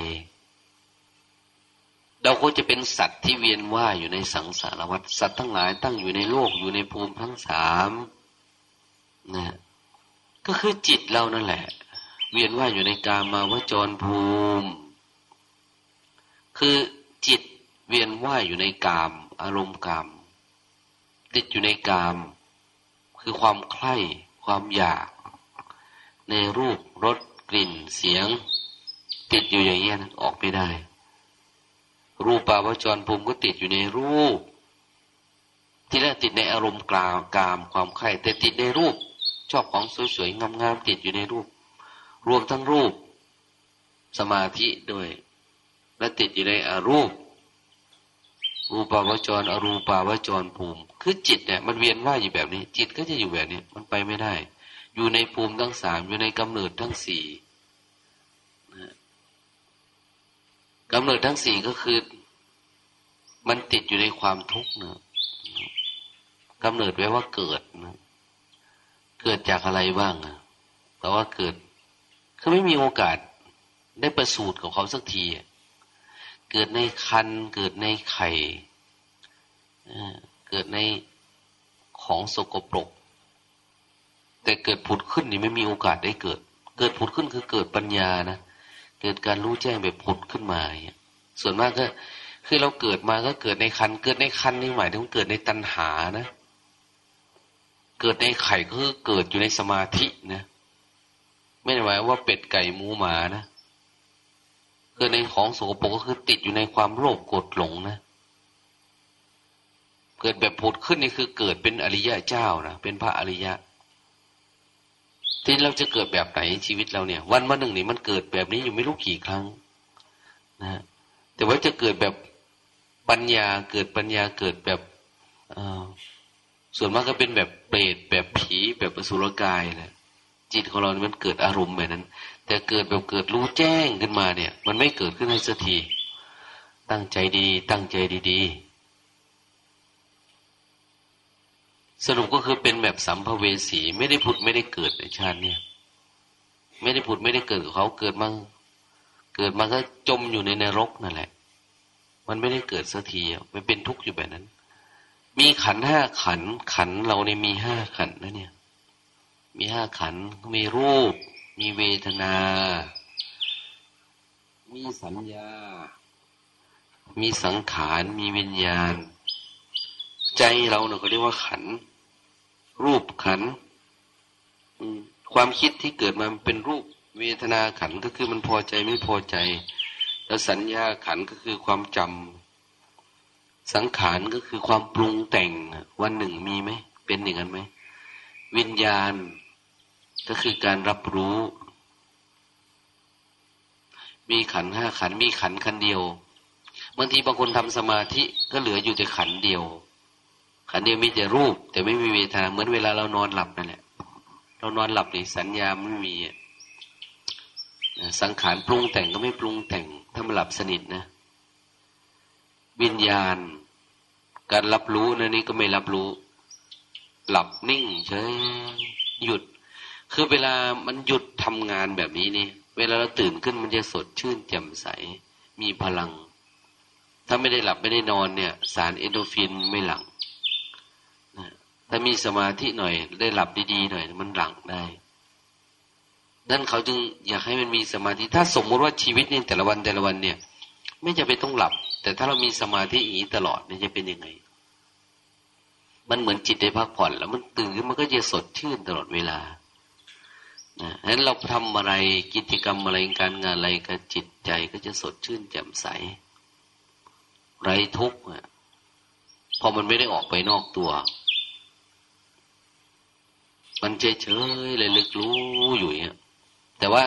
เราก็จะเป็นสัตว์ที่เวียนว่ายอยู่ในสังสารวัฏสัตว์ทั้งหลายตั้งอยู่ในโลกอยู่ในภูมิทั้งสามนะก็คือจิตเรานั่นแหละ เวียนว่ายอยู่ในกามาวจรภูมิ คือจิตเวียนว่ายอยู่ในกาม อารมณ์กามติดอยู่ในกาม คือความใคร่ความอยาก ในรูปรสกลิ่นเสียง ติดอยู่อย่างนี้นะออกไม่ได้ รูปปาวจรภูมิก็ติดอยู่ในรูป ที่แรกติดในอารมณ์กลาวกามความใคร่แต่ติดในรูป ชอบของสวยๆงามๆติดอยู่ในรูป รวมทั้งรูป สมาธิด้วย และติดอยู่ในอรูปรูปาวจร อรูปาวจรภูมิ คือจิตเนี่ยมันเวียนว่ายอยู่แบบนี้ จิตก็จะอยู่แบบนี้ มันไปไม่ได้ อยู่ในภูมิทั้งสามอยู่ในกำเนิดทั้งสี่กำเนิดทั้งสี่ก็คือ มันติดอยู่ในความทุกข์นะกำเนิดแปลว่าเกิดนะเกิดจากอะไรบ้างอะแต่ว่าเกิดคือไม่มีโอกาสได้ประสูติกับเขาสักที เกิดในคัน เกิดในไข่ เกิดในของสกปรก แต่เกิดผุดขึ้นนี่ไม่มีโอกาสได้เกิด เกิดผุดขึ้นคือเกิดปัญญานะ เกิดการรู้แจ้งแบบผุดขึ้นมาเนี่ยส่วนมากก็คือเราเกิดมาก็เกิดในคัน เกิดในคันนี่หมายถึงเกิดในตัณหานะ เกิดในไข่ก็คือเกิดอยู่ในสมาธินะ ไม่ได้หมายว่าเป็ดไก่หมูหมานะ เกิดในของโสโปรกก็คือติดอยู่ในความโลภโกรธหลงนะเกิดแบบผุดขึ้นนี่คือเกิดเป็นอริยะเจ้านะ เป็นพระอริยะ ที่เราจะเกิดแบบไหนชีวิตเราเนี่ย วันวันหนึ่งนี่มันเกิดแบบนี้อยู่ไม่รู้กี่ครั้งนะ แต่ว่าจะเกิดแบบปัญญาเกิดปัญญาเกิดแบบส่วนมากก็เป็นแบบเปรตแบบผีแบบสุรกายแหละจิตของเรา มันเกิดอารมณ์แบบนั้น แต่เกิดแบบเกิดรู้แจ้งขึ้นมาเนี่ย มันไม่เกิดขึ้นในสักที ตั้งใจดี ตั้งใจดีๆ สรุปก็คือเป็นแบบสัมภเวสีไม่ได้ผุดไม่ได้เกิดในชาติเนี่ย ไม่ได้ผุดไม่ได้เกิดกับเขาเกิดมาเกิดมาก็จมอยู่ในนรกนั่นแหละ มันไม่ได้เกิดสักทีมันเป็นทุกข์อยู่แบบนั้น มีขันห้าขันขันเราในมีห้าขันนะเนี่ย มีห้าขันมีรูป มีเวทนา มีสัญญา มีสังขาร มีวิญญาณ ใจเราเนี่ยก็เรียกว่าขัน รูปขันความคิดที่เกิดมาเป็นรูปเวทนาขันก็คือมันพอใจไม่พอใจ แล้วสัญญาขันก็คือความจำสังขารก็คือความปรุงแต่งวันหนึ่งมีไหมเป็นอย่างนั้นไหมวิญญาณ ก็คือการรับรู้ มีขันห้าขันมีขันขันเดียวบางทีบางคนทำสมาธิก็เหลืออยู่แต่ขันเดียว ขันเดียวมีแต่รูป แต่ไม่มีเวทนาเหมือนเวลาเรานอนหลับนั่นแหละเรานอนหลับนี่สัญญาไม่มีสังขารปรุงแต่งก็ไม่ปรุงแต่งถ้ามันหลับสนิทนะวิญญาณ การรับรู้นะนี้ก็ไม่รับรู้ หลับนิ่งเฉยหยุด คือเวลามันหยุดทำงานแบบนี้นี่เวลาเราตื่นขึ้นมันจะสดชื่นแจ่มใส มีพลัง ถ้าไม่ได้หลับไม่ได้นอนเนี่ย สารเอนโดฟินไม่หลัง ถ้ามีสมาธิหน่อย ได้หลับดีๆหน่อย มันหลังได้นั่นเขาจึงอยากให้มันมีสมาธิ ถ้าสมมติว่าชีวิตเนี่ยแต่ละวันแต่ละวันเนี่ย ไม่จะไปต้องหลับ แต่ถ้าเรามีสมาธิอย่างนี้ตลอดเนี่ยจะเป็นยังไง มันเหมือนจิตได้พักผ่อน แล้วมันตื่นมันก็จะสดชื่นตลอดเวลานะฉะนั้นเราทำอะไรกิจกรรมอะไรการงานอะไรกับจิตใจก็จะสดชื่นแจ่มใส ไร้ทุกข์พอมันไม่ได้ออกไปนอกตัว มันเฉยเฉยเลยลึกรู้อยู่เนี่ยแต่ว่า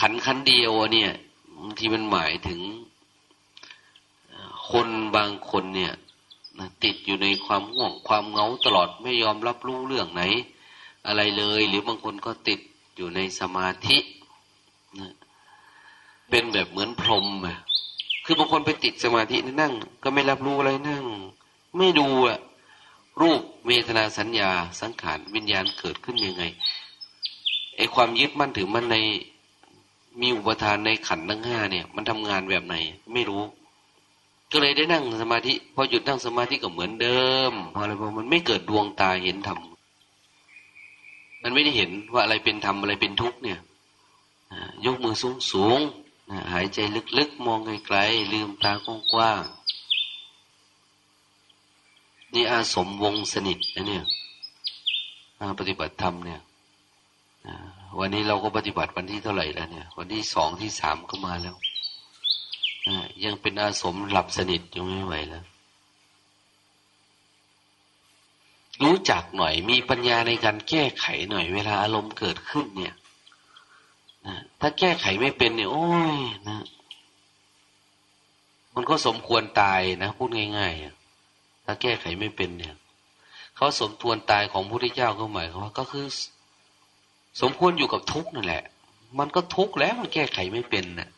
ขันขันเดียวเนี่ยบางทีมันหมายถึงคนบางคนเนี่ยติดอยู่ในความห่วงความเงาตลอดไม่ยอมรับรู้เรื่องไหน อะไรเลย หรือบางคนก็ติดอยู่ในสมาธิเป็นแบบเหมือนพรมอะคือบางคนไปติดสมาธินั่ง ก็ไม่รับรู้อะไรนั่ง ไม่ดูอะ รูปเวทนาสัญญาสังขารวิญญาณเกิดขึ้นยังไงไอความยึดมั่นถือมั่นในมีอุปทานในขันทั้งห้าเนี่ย มันทำงานแบบไหน ไม่รู้ ก็เลยได้นั่งสมาธิพอหยุดนั่งสมาธิก็เหมือนเดิมพออะไรพอมันไม่เกิดดวงตาเห็นธรรมมันไม่ได้เห็นว่าอะไรเป็นธรรมอะไรเป็นทุกข์เนี่ยยกมือสูงสูงหายใจลึกๆ มองไกลๆลืมตากว้างๆ นี่อาสมวงสนิทนะเนี่ยปฏิบัติธรรมเนี่ยวันนี้เราก็ปฏิบัติวันที่เท่าไหร่แล้วเนี่ย วันที่สองที่สามก็มาแล้วยังเป็นอาสมหลับสนิทยังไม่ไหวแล้ว รู้จักหน่อยมีปัญญาในการแก้ไขหน่อย เวลาอารมณ์เกิดขึ้นเนี่ยถ้าแก้ไขไม่เป็นเนี่ย โอ้ยนะ มันก็สมควรตายนะ พูดง่าย ๆ ถ้าแก้ไขไม่เป็นเนี่ยเขาสมควรตายของพระพุทธเจ้าก็หมายความว่าก็คือ สมควรอยู่กับทุกข์นั่นแหละ มันก็ทุกข์แล้วมันแก้ไขไม่เป็นนะ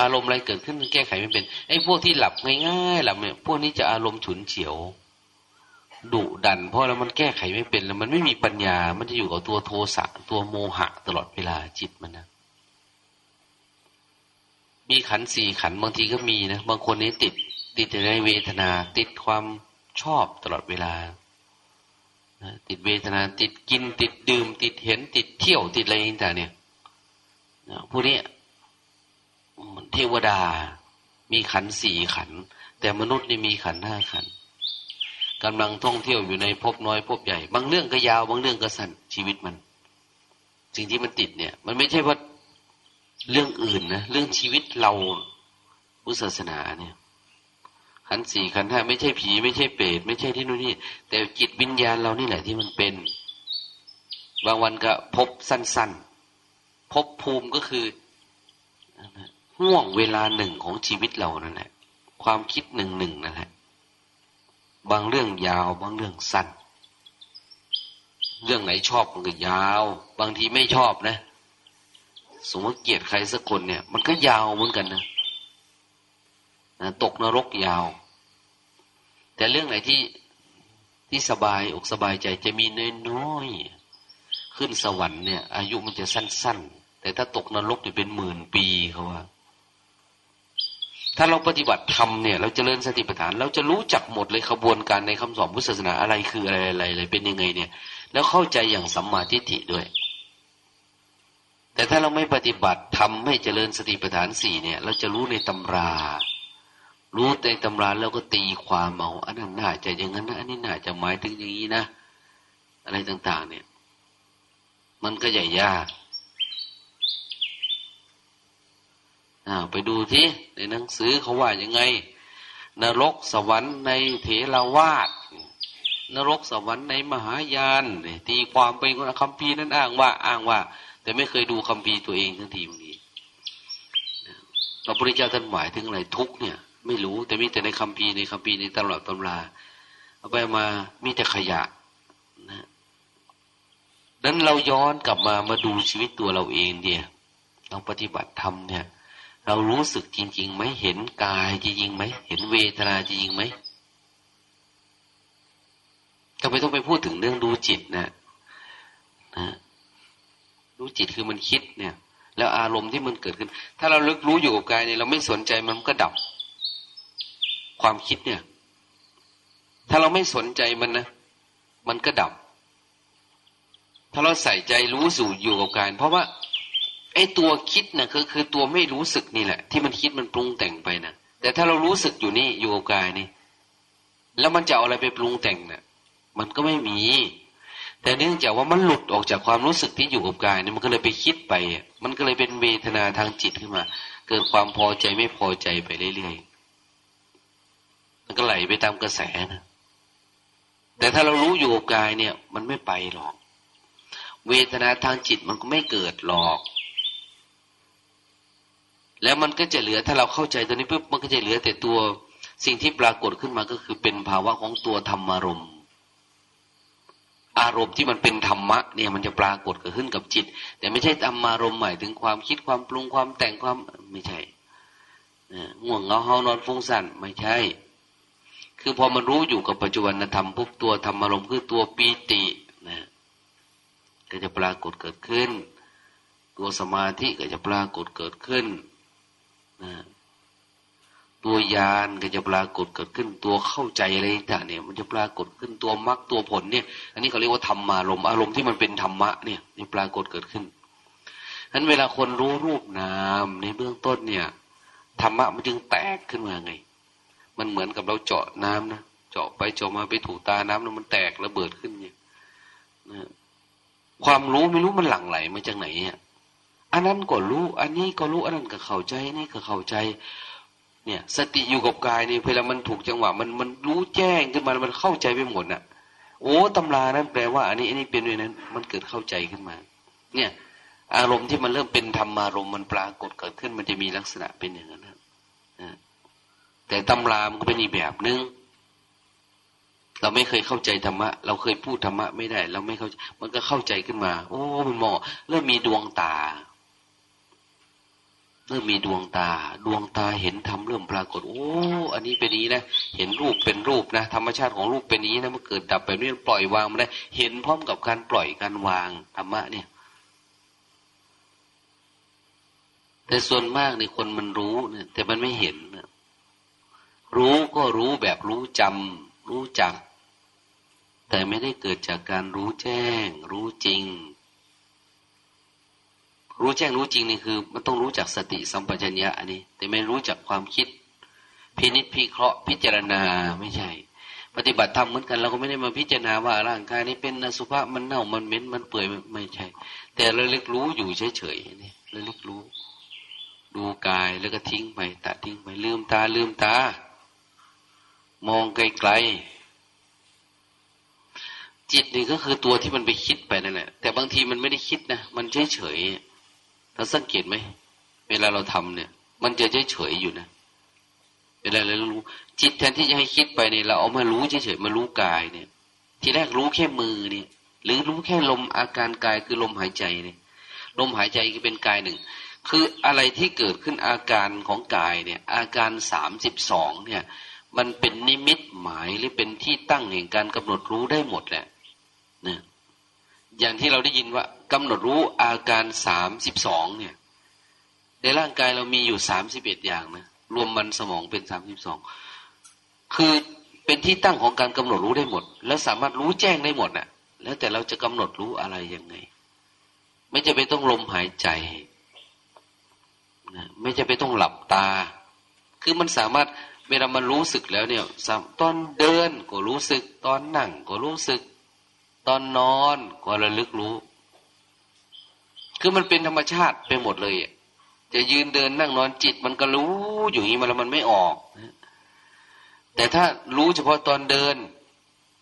อารมณ์อะไรเกิดขึ้นมันแก้ไขไม่เป็นไอ้พวกที่หลับง่ายๆหลับเนี่ยพวกนี้จะอารมณ์ฉุนเฉียวดุดัน เพราะแล้วมันแก้ไขไม่เป็น แล้วมันไม่มีปัญญา มันจะอยู่กับตัวโทสะตัวโมหะ ตลอดเวลาจิตมันนะมีขันสี่ขันบางทีก็มีนะบางคนนี้ติด ติดในเวทนา ติดความชอบตลอดเวลาติดเวทนา ติดกิน ติดดื่ม ติดเห็น ติดเที่ยว ติดอะไรต่างเนี่ยพวกนี้เทวดา มีขันสี่ขัน แต่มนุษย์นี่มีขันห้าขันกำลังท่องเที่ยวอยู่ในภพน้อยภพใหญ่ บางเรื่องก็ยาว บางเรื่องก็สั้นชีวิตมัน สิ่งที่มันติดเนี่ย มันไม่ใช่ว่าเรื่องอื่นนะ เรื่องชีวิตเราพุทธศาสนาเนี่ย ขันสี่ขันห้าไม่ใช่ผีไม่ใช่เปรตไม่ใช่ที่นู่นนี่แต่จิตวิญญาณเรานี่แหละที่มันเป็น บางวันก็พบสั้นๆ พบภูมิก็คือห่วงเวลาหนึ่งของชีวิตเรานั่นแหละความคิดหนึ่งหนึ่งนั่นแหละบางเรื่องยาว บางเรื่องสั้น เรื่องไหนชอบมันก็ยาว บางทีไม่ชอบนะ สมมติเกลียดใครสักคนเนี่ย มันก็ยาวเหมือนกันนะนะ ตกนรกยาว แต่เรื่องไหนที่ที่สบายอกสบายใจจะมีน้อยๆขึ้นสวรรค์เนี่ย อายุมันจะสั้น ๆ แต่ถ้าตกนรกจะเป็นหมื่นปีเขาว่า ถ้าเราปฏิบัติธรรมเนี่ย เราจเจริญสติปัฏฐาน เราจะรู้จักหมดเลยขบวนการในคำสอนพุทธศาสนาอะไรคืออะไรอะไรอะไรเป็นยังไงเนี่ย แล้วเข้าใจอย่างสัมมาทิฏฐิด้วย แต่ถ้าเราไม่ปฏิบัติทำให้เจริญสติปัฏฐานสี่เนี่ย เราจะรู้ในตำรา รู้ในตำราแล้วก็ตีความเอาอันนั้นน่าจะอย่างนั้นนะอันนี้น่าจะหมายถึงอย่างนี้นะ อะไรต่าง ๆ เนี่ย มันก็ใหญ่ยากไปดูที่ในหนังสือเขาว่ายังไง นรกสวรรค์ในเถรวาทนรกสวรรค์ในมหายานตีความเป็นคนคำพีนั้นอ้างว่า อ้างว่า แต่ไม่เคยดูคำพีตัวเองทั้งทีบางทีพระพุทธเจ้าท่านหมายถึงอะไรทุกเนี่ย ไม่รู้ แต่มีแต่ในคำพีในคำพีในตลอดตำราเอาไปมามีแต่ขยะนะนั้นเราย้อนกลับมามาดูชีวิตตัวเราเองเดียเราปฏิบัติธรรมเนี่ย เรารู้สึกจริงๆไหมเห็นกายจริงๆไหมเห็นเวทนาจริงๆไหมก็ไมต้องไปพูดถึงเรื่องดูจิตนะนะรู้จิตคือมันคิดเนี่ย แล้วอารมณ์ที่มันเกิดขึ้น ถ้าเราลึกรู้อยู่กับกายเนี่ยเราไม่สนใจมันก็ดับ ความคิดเนี่ย ถ้าเราไม่สนใจมันนะ มันก็ดับ ถ้าเราใส่ใจรู้สู่อยู่กับกายเพราะว่า ไอ้ตัวคิดนะ่ะคือคือตัวไม่รู้สึกนี่แหละ ที่มันคิดมันปรุงแต่งไปนะแต่ถ้าเรารู้สึกอยู่นี่อยู่กับกายนี่ แล้วมันจะเอาอะไรไปปรุงแต่งเนะ่ยมันก็ไม่มี แต่เนื่องจากว่ามันหลุดออกจากความรู้สึกที่อยู่กับกายนี่มันก็เลยไปคิดไป มันก็เลยเป็นเวทนาทางจิตขึ้นมา เกิดความพอใจไม่พอใจไปเรื่อยๆ มันก็ไหลไปตามกระแสนะแต่ถ้าเรารู้อยู่กับกายเนี่ย มันไม่ไปหรอก เวทนาทางจิตมันก็ไม่เกิดหรอก แล้วมันก็จะเหลือถ้าเราเข้าใจตัวนี้ปุ๊บมันก็จะเหลือแต่ตัวสิ่งที่ปรากฏขึ้นมาก็คือเป็นภาวะของตัวธรรมารมณ์อารมณ์ที่มันเป็นธรรมะเนี่ยมันจะปรากฏเกิดขึ้นกับจิต แต่ไม่ใช่ธรรมารมณ์หมายถึงความคิดความปรุงความแต่งความไม่ใช่ง่วงเงาเฮานอนฟุ้งซ่านไม่ใช่ คือพอมันรู้อยู่กับปัจจุบันธรรมปุ๊บตัวธรรมารมณ์คือตัวปีตินะก็จะปรากฏเกิดขึ้น ตัวสมาธิก็จะปรากฏเกิดขึ้นนะตัวยานก็จะปรากฏเกิดขึ้น ตัวเข้าใจอะไรต่างเนี่ย มันจะปรากฏขึ้นตัวมรรคตัวผลเนี่ย อันนี้เขาเรียกว่าธรรมารมอารมณ์ที่มันเป็นธรรมะเนี่ยนี่ปรากฏเกิดขึ้นฉะนั้นเวลาคนรู้รูปนามในเบื้องต้นเนี่ยธรรมะมันจึงแตกขึ้นมาไง มันเหมือนกับเราเจาะน้ำนะเจาะไปเจาะมาไปถูตาน้ำแล้วมันแตกระเบิดขึ้นเนี่ยนะความรู้ไม่รู้มันหลั่งไหลมาจากไหนอะอันนั้นก็รู้ อันนี้ก็รู้อันนั้นก็เข้าใจนี่ก็เข้าใจ เนี่ย สติอยู่กับกายนี่เวลามันถูกจังหวะ มันมันรู้แจ้งขึ้นมามันเข้าใจไปหมดน่ะ โอ้ตำรานั้นแปลว่า อันนี้อันนี้เป็นด้วยนั้น มันเกิดเข้าใจขึ้นมา เนี่ย อารมณ์ที่มันเริ่มเป็นธรรมารมณ์มันปรากฏเกิดขึ้น มันจะมีลักษณะเป็นอย่างนั้นนะ แต่ตำรามันก็เป็นอีกแบบนึงเราไม่เคยเข้าใจธรรมะ เราเคยพูดธรรมะไม่ได้ เราไม่เข้ามันก็เข้าใจขึ้นมา โอ้มันมองเริ่มมีดวงตา เริ่มมีดวงตา ดวงตาเห็นธรรมเริ่มปรากฏ โอ้อันนี้เป็นนี้นะเห็นรูปเป็นรูปนะธรรมชาติของรูปเป็นนี้นะมันเกิดดับแบบนี้ปล่อยวางมาได้ เห็นพร้อมกับการปล่อยการวางธรรมะเนี่ยแต่ส่วนมากในคนมันรู้เนี่ยแต่มันไม่เห็น รู้ก็รู้แบบรู้จำรู้จัก แต่ไม่ได้เกิดจากการรู้แจ้ง รู้จริง รู้แจ้งรู้จริงนี่คือ มันต้องรู้จักสติสัมปชัญญะอันนี้ แต่ไม่รู้จักความคิด พินิจพิเคราะห์พิจารณาไม่ใช่ ปฏิบัติธรรมเหมือนกันเราก็ไม่ได้มาพิจารณาว่าร่างกายนี้เป็นนสุภาพมันเน่ามันเหม็นมันเปื่อยไม่ใช่ แต่เราเล็กรู้อยู่เฉยๆนี่เราเล็กรู้ดูกายแล้วก็ทิ้งไปตัดทิ้งไปลืมตาลืมตา มองไกลๆ จิตนี่ก็คือตัวที่มันไปคิดไปนั่นแหละ แต่บางทีมันไม่ได้คิดนะ มันเฉยๆเราสังเกตไหม เวลาเราทำเนี่ย มันจะเฉยๆอยู่นะ เวลาเรารู้ จิตแทนที่จะให้คิดไปเนี่ย เราเอามารู้เฉยๆ มารู้กายเนี่ย ทีแรกรู้แค่มือเนี่ย หรือรู้แค่ลมอาการกายคือลมหายใจเนี่ย ลมหายใจก็เป็นกายหนึ่งคืออะไรที่เกิดขึ้นอาการของกายเนี่ย อาการสามสิบสองเนี่ย มันเป็นนิมิตหมายหรือเป็นที่ตั้งแห่งการกำหนดรู้ได้หมดแหละเนี่ยอย่างที่เราได้ยินว่ากำหนดรู้อาการสามสิบสองเนี่ย ในร่างกายเรามีอยู่สามสิบเอ็ดอย่างนะรวมมันสมองเป็นสามสิบสองคือเป็นที่ตั้งของการกำหนดรู้ได้หมด แล้วสามารถรู้แจ้งได้หมดน่ะ แล้วแต่เราจะกำหนดรู้อะไรยังไง ไม่จะไปต้องลมหายใจนะไม่จะไปต้องหลับตา คือมันสามารถ เวลามันรู้สึกแล้วเนี่ยตอนเดินก็รู้สึก ตอนนั่งก็รู้สึก ตอนนอนก็ระลึกรู้ คือมันเป็นธรรมชาติไปหมดเลยจะยืนเดินนั่งนอนจิต มันก็รู้อยู่นี้มันแล้วมันไม่ออก แต่ถ้ารู้เฉพาะตอนเดิน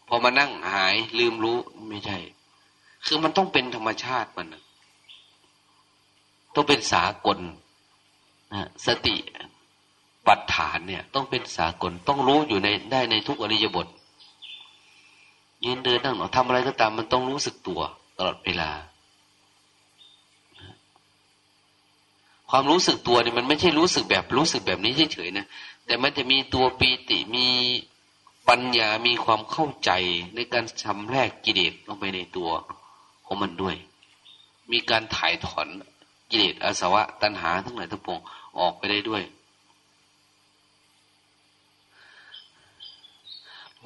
พออมานั่งหายลืมรู้ไม่ใช่ คือมันต้องเป็นธรรมชาติมันต้องเป็นสากลนะสติ ปัฏฐานเนี่ย ต้องเป็นสากลต้องรู้อยู่ในได้ในทุกอริยบทยืนเดินนั่งนอนทำอะไรก็ตาม มันต้องรู้สึกตัวตลอดเวลา ความรู้สึกตัวเนี่ยมันไม่ใช่รู้สึกแบบรู้สึกแบบนี้เฉยๆนะแต่มันจะมีตัวปีติมีปัญญามีความเข้าใจในการชำแรกกิเลสลงไปในตัวของมันด้วย มีการถ่ายถอนกิเลสอาสวะ ตัณหาทั้งหลายทั้งปวงออกไปได้ด้วย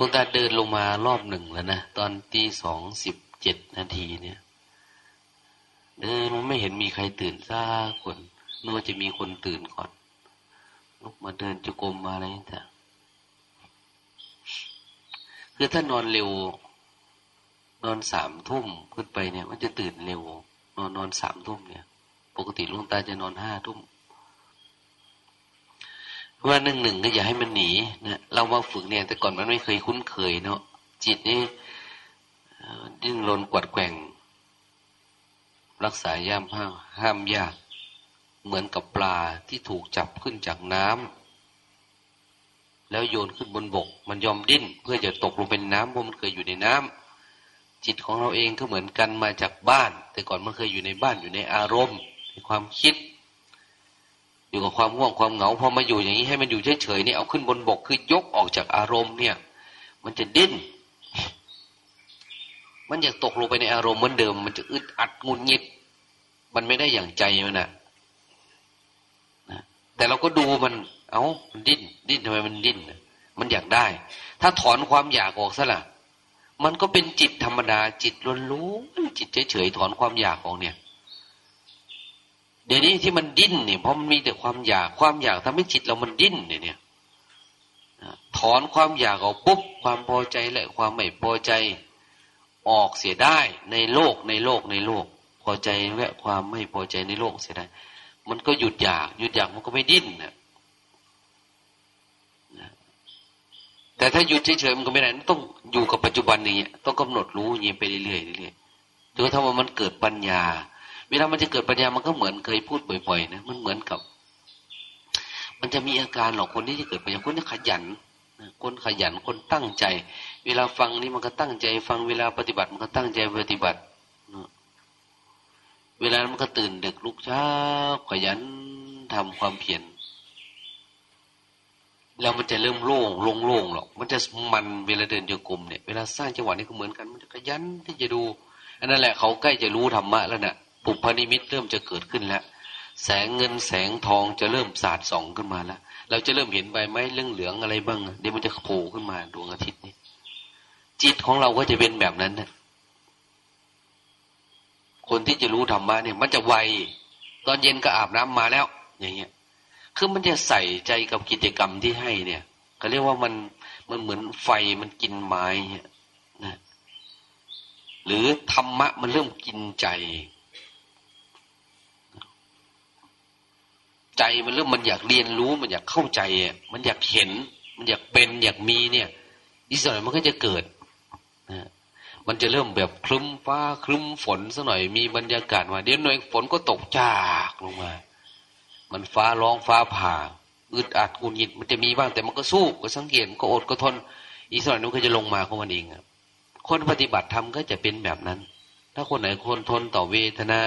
ลวงตาเดินลงมารอบหนึ่งแล้วนะตอนตีสองสิบเจ็ดนาทีเนี่ย เดินมันไม่เห็นมีใครตื่นสักคนนึกว่าจะมีคนตื่นก่อนลุกมาเดินจุกรมมาอะไรต่างคือถ้านอนเร็ว นอนสามทุ่มขึ้นไปเนี่ย มันจะตื่นเร็วนอนนอนสามทุ่มเนี่ย ปกติลุงตาจะนอนห้าทุ่ม ว่าหนึ่งหนึ่งก็อย่าให้มันหนีนะเรามาฝึกเนี่ย แต่ก่อนมันไม่เคยคุ้นเคยเนาะจิตนี่ดิ้นรนกวัดแกว่ง รักษาย่ามห้ามห้ามยาก เหมือนกับปลาที่ถูกจับขึ้นจากน้ำแล้วโยนขึ้นบนบก มันยอมดิ้น เพื่อจะตกลงเป็นน้ำเพราะมันเคยอยู่ในน้ำจิตของเราเองก็เหมือนกันมาจากบ้าน แต่ก่อนมันเคยอยู่ในบ้านอยู่ในอารมณ์ในความคิด อยู่กับความง่วงความเหงาพอมาอยู่อย่างนี้ให้มันอยู่เฉยๆเนี่ยเอาขึ้นบนบกคือยกออกจากอารมณ์เนี่ย มันจะดิ้นมันอยากตกลงไปในอารมณ์เหมือนเดิม มันจะอึดอัดงุนงิด มันไม่ได้อย่างใจมันนะนะแต่เราก็ดูมัน เอา้ามันดิ้น ดิ้นทำไมมันดิ้นมันอยากได้ ถ้าถอนความอยากออกซะละมันก็เป็นจิตธรรมดาจิตล้วนๆจิตเฉยๆถอนความอยากออกเนี่ย เดี๋ยวนี้ที่มันดิ้นเนี่ยเพราะมันมีแต่ความอยากความอยากทำให้จิตเรามันดิ้นเนี่ยเนี่ยถอนความอยากออกปุ๊บความพอใจและความไม่พอใจออกเสียได้ในโลกในโลกในโลก พอใจและความไม่พอใจในโลกเสียได้ มันก็หยุดอยากหยุดอยากมันก็ไม่ดิ้นนะแต่ถ้าหยุดเฉยๆมันก็ไม่ได้ต้องอยู่กับปัจจุบันนี้ต้องกำหนดรู้อย่างนี้ไปเรื่อยๆเรื่อยๆจนกระทั่งว่ามันเกิดปัญญา เวลามันจะเกิดปัญญามันก็เหมือนเคยพูดบ่อยๆนะมันเหมือนกับ มันจะมีอาการหรอกคนที่จะเกิดปัญญาคนที่ขยันคนขยันคนตั้งใจ เวลาฟังนี่มันก็ตั้งใจ ฟังเวลาปฏิบัติมันก็ตั้งใจปฏิบัติเวลามันก็ตื่นดึกลุกเช้าขยันทำความเพียรแล้วมันจะเริ่มโล่งโล่งโล่งหรอก มันจะมันเวลาเดินโยกลมเนี่ย เวลาสร้างจังหวะนี้ก็เหมือนกัน มันจะขยันที่จะดู อันนั้นแหละเขาใกล้จะรู้ธรรมะแล้วนะ่ะ ปุพนิมิตเริ่มจะเกิดขึ้นแล้ว แสงเงินแสงทองจะเริ่มสาดส่องขึ้นมาแล้ว เราจะเริ่มเห็นใบไม้เรื่องเหลืองอะไรบ้าง เดี๋ยวมันจะโผล่ขึ้นมาดวงอาทิตย์นี้จิตของเราก็จะเป็นแบบนั้นนะคนที่จะรู้ธรรมะเนี่ย มันจะไว ตอนเย็นก็อาบน้ำมาแล้ว อย่างเงี้ย คือมันจะใส่ใจกับกิจกรรมที่ให้เนี่ยเขาเรียกว่ามันมันเหมือนไฟมันกินไม้เนี่ยนะหรือธรรมะมันเริ่มกินใจ ใจมันเริ่มมันอยากเรียนรู้มันอยากเข้าใจอะมันอยากเห็น มันอยากเป็นอยากมีเนี่ยอีสหน่อยมันก็จะเกิดนะมันจะเริ่มแบบคลึ้มฟ้าคลึ้มฝนสักหน่อยมีบรรยากาศมาเดี๋ยวหน่อยฝนก็ตกจากลงมา มันฟ้าร้องฟ้าผ่าอึดอัดกุนยิดมันจะมีบ้างแต่มันก็สู้ก็สังเกตก็อดก็ทน อีสหน่อยมันก็จะลงมาของมันเองคนปฏิบัติธรรมก็จะเป็นแบบนั้น ถ้าคนไหนคนทนต่อเวทนา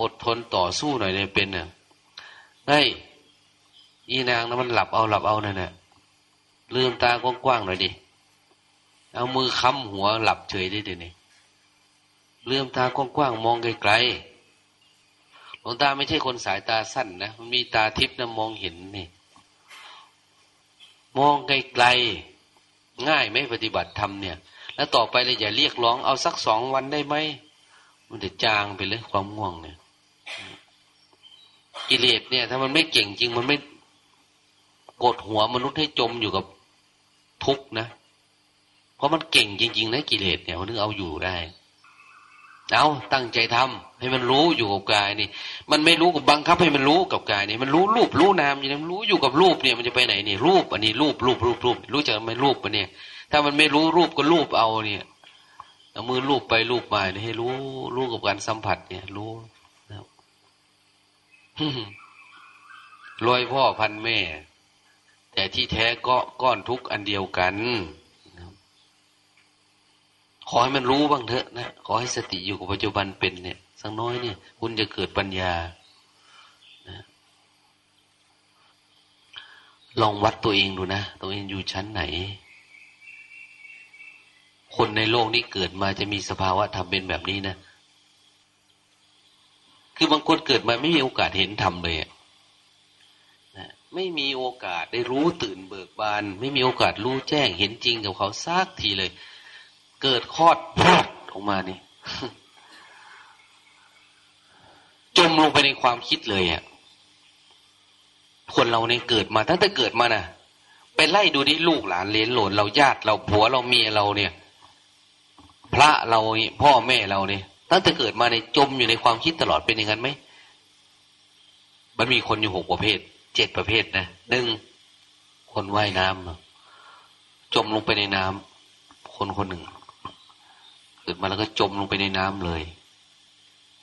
อดทนต่อสู้หน่อยเนี่ยเป็นเนี่ย ได้อีนางนั้นมันหลับเอาหลับเอานั่นแหละลืมตากว้างๆหน่อยดิ เอามือค้ำหัวหลับเฉยได้ดี๋ยวนี้ลืมตากว้างๆมองไกลๆหลวงตาไม่ใช่คนสายตาสั้นนะมันมีตาทิพย์นะมองเห็นนี่ มองไกลๆง่ายไหมปฏิบัติธรรมเนี่ย แล้วต่อไปเลยอย่าเรียกร้องเอาสักสองวันได้ไหมมันจะจางไปเลยความง่วงเนี่ย กิเลสเนี่ย ถ้ามันไม่เก่งจริง มันไม่กดหัวมนุษย์ให้จมอยู่กับทุกข์นะ เพราะมันเก่งจริง ๆ นะกิเลสเนี่ยมันถึงเอาอยู่ได้เอาตั้งใจทำให้มันรู้อยู่กับกายนี่ มันไม่รู้กับบังคับให้มันรู้กับกายนี่มันรู้รูปรู้นามอย่างนี้มันรู้อยู่กับรูปเนี่ยมันจะไปไหนนี่รูปอันนี้รูปรูปรูปรูปรู้จักไหมรูปอันนี้ถ้ามันไม่รู้รูปก็รูปเอาเนี่ยเอามือรูปไปรูปมาให้รู้รู้กับการสัมผัสเนี่ย รู้ รวยพ่อพันแม่ แต่ที่แท้ก็ก้อนทุกอันเดียวกันขอให้มันรู้บ้างเถอะนะขอให้สติอยู่กับปัจจุบันเป็นเนี่ยสักน้อยเนี่ย คุณจะเกิดปัญญานะลองวัดตัวเองดูนะตัวเองอยู่ชั้นไหน คนในโลกนี้เกิดมาจะมีสภาวะธรรมเป็นแบบนี้นะ คือบางคนเกิดมาไม่มีโอกาสเห็นธรรมเลยนะไม่มีโอกาสได้รู้ตื่นเบิกบาน ไม่มีโอกาสรู้แจ้งเห็นจริงกับเขาซากทีเลย เกิดคลอดพลอดออกมานี่จมลงไปในความคิดเลยอะคนเราเนี่ยเกิดมาตั้งแต่เกิดมานะ่ะไปไล่ดูดิลูกหลานเลนหลนเราญาติเราผัวเราเมียเราเนี่ย พระเราพ่อแม่เราเนี่ย ตั้งแต่เกิดมาในจมอยู่ในความคิดตลอดเป็นอย่างนั้นไหมมันมีคนอยู่หกประเภท เจ็ดประเภทนะหนึ่งคนว่ายน้ำจมลงไปในน้ำคนคนหนึ่งเกิดมาแล้วก็จมลงไปในน้ำเลย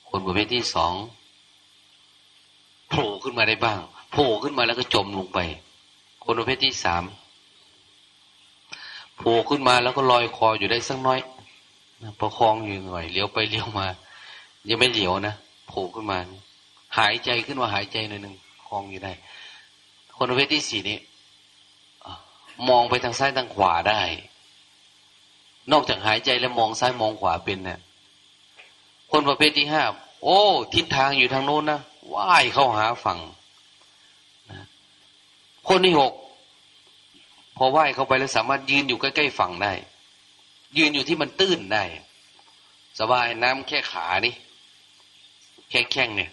คนประเภทที่สองโผล่ขึ้นมาได้บ้างโผล่ขึ้นมาแล้วก็จมลงไป คนประเภทที่สามโผล่ขึ้นมาแล้วก็ลอยคออยู่ได้สักน้อย ประคองอยู่หน่อยเลี้ยวไปเลี้ยวมา ยังไม่เหลียวนะโผล่ขึ้นมา หายใจขึ้นมาหายใจหน่อยหนึ่งคลองอยู่ได้ คนประเภทที่สี่นี้มองไปทางซ้ายทางขวาได้ นอกจากหายใจแล้วมองซ้ายมองขวาเป็นเนะี่ยคนประเภทที่ห้าโอ้ ทิศทางอยู่ทางโน้นนะว่ายเข้าหาฝั่งคนที่หกพอว่ายเข้าไปแล้วสามารถยืนอยู่ใกล้ๆฝั่งได้ ยืนอยู่ที่มันตื้นได้ สบายน้ำแค่ขานี่แค่แข้งเนี่ย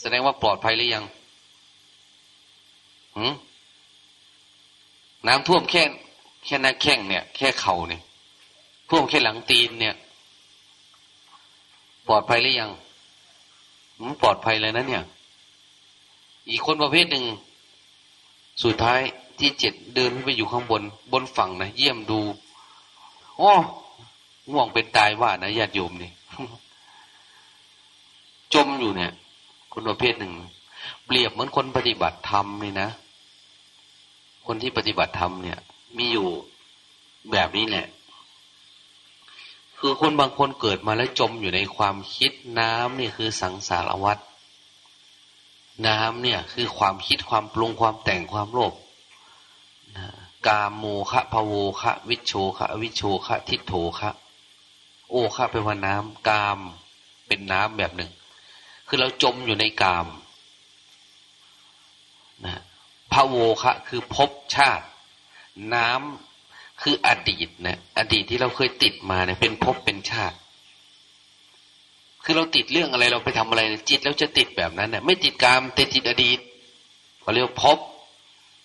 แสดงว่าปลอดภัยหรือยังหืมน้ำท่วมแค่แค่หน้าแข้งเนี่ย แค่เข่าเนี่ยท่วมแค่หลังตีนเนี่ย ปลอดภัยหรือยังปลอดภัยเลยนะเนี่ย อีกคนประเภทหนึ่ง สุดท้ายที่เจ็ดเดินไปอยู่ข้างบน บนฝั่งนะเยี่ยมดู อ๋อง่วงเป็นตายว่านะญาติโยมนี่จมอยู่เนี่ย คนประเภทหนึ่ง เปรียบเหมือนคนปฏิบัติธรรมนี่นะ คนที่ปฏิบัติธรรมเนี่ย มีอยู่แบบนี้แหละ คือคนบางคนเกิดมาแล้วจมอยู่ในความคิดน้ำนี่คือสังสารวัฏน้ำเนี่ย คือความคิดความปรุงความแต่งความโลภ กามโมคะพโวคะวิชโชคะวิชโชคะทิฏโถคะโอคะเป็นว่าน้ำกาม เป็นน้ำแบบหนึ่ง คือเราจมอยู่ในกามนะพโวคะคือภพชาติ น้ำคืออดีตนะอดีตที่เราเคยติดมาเนี่ยเป็นภพเป็นชาติ คือเราติดเรื่องอะไรเราไปทำอะไรจิตเราจะติดแบบนั้นเนี่ยไม่ติดกามแต่จิตอดีตเขาเรียกพ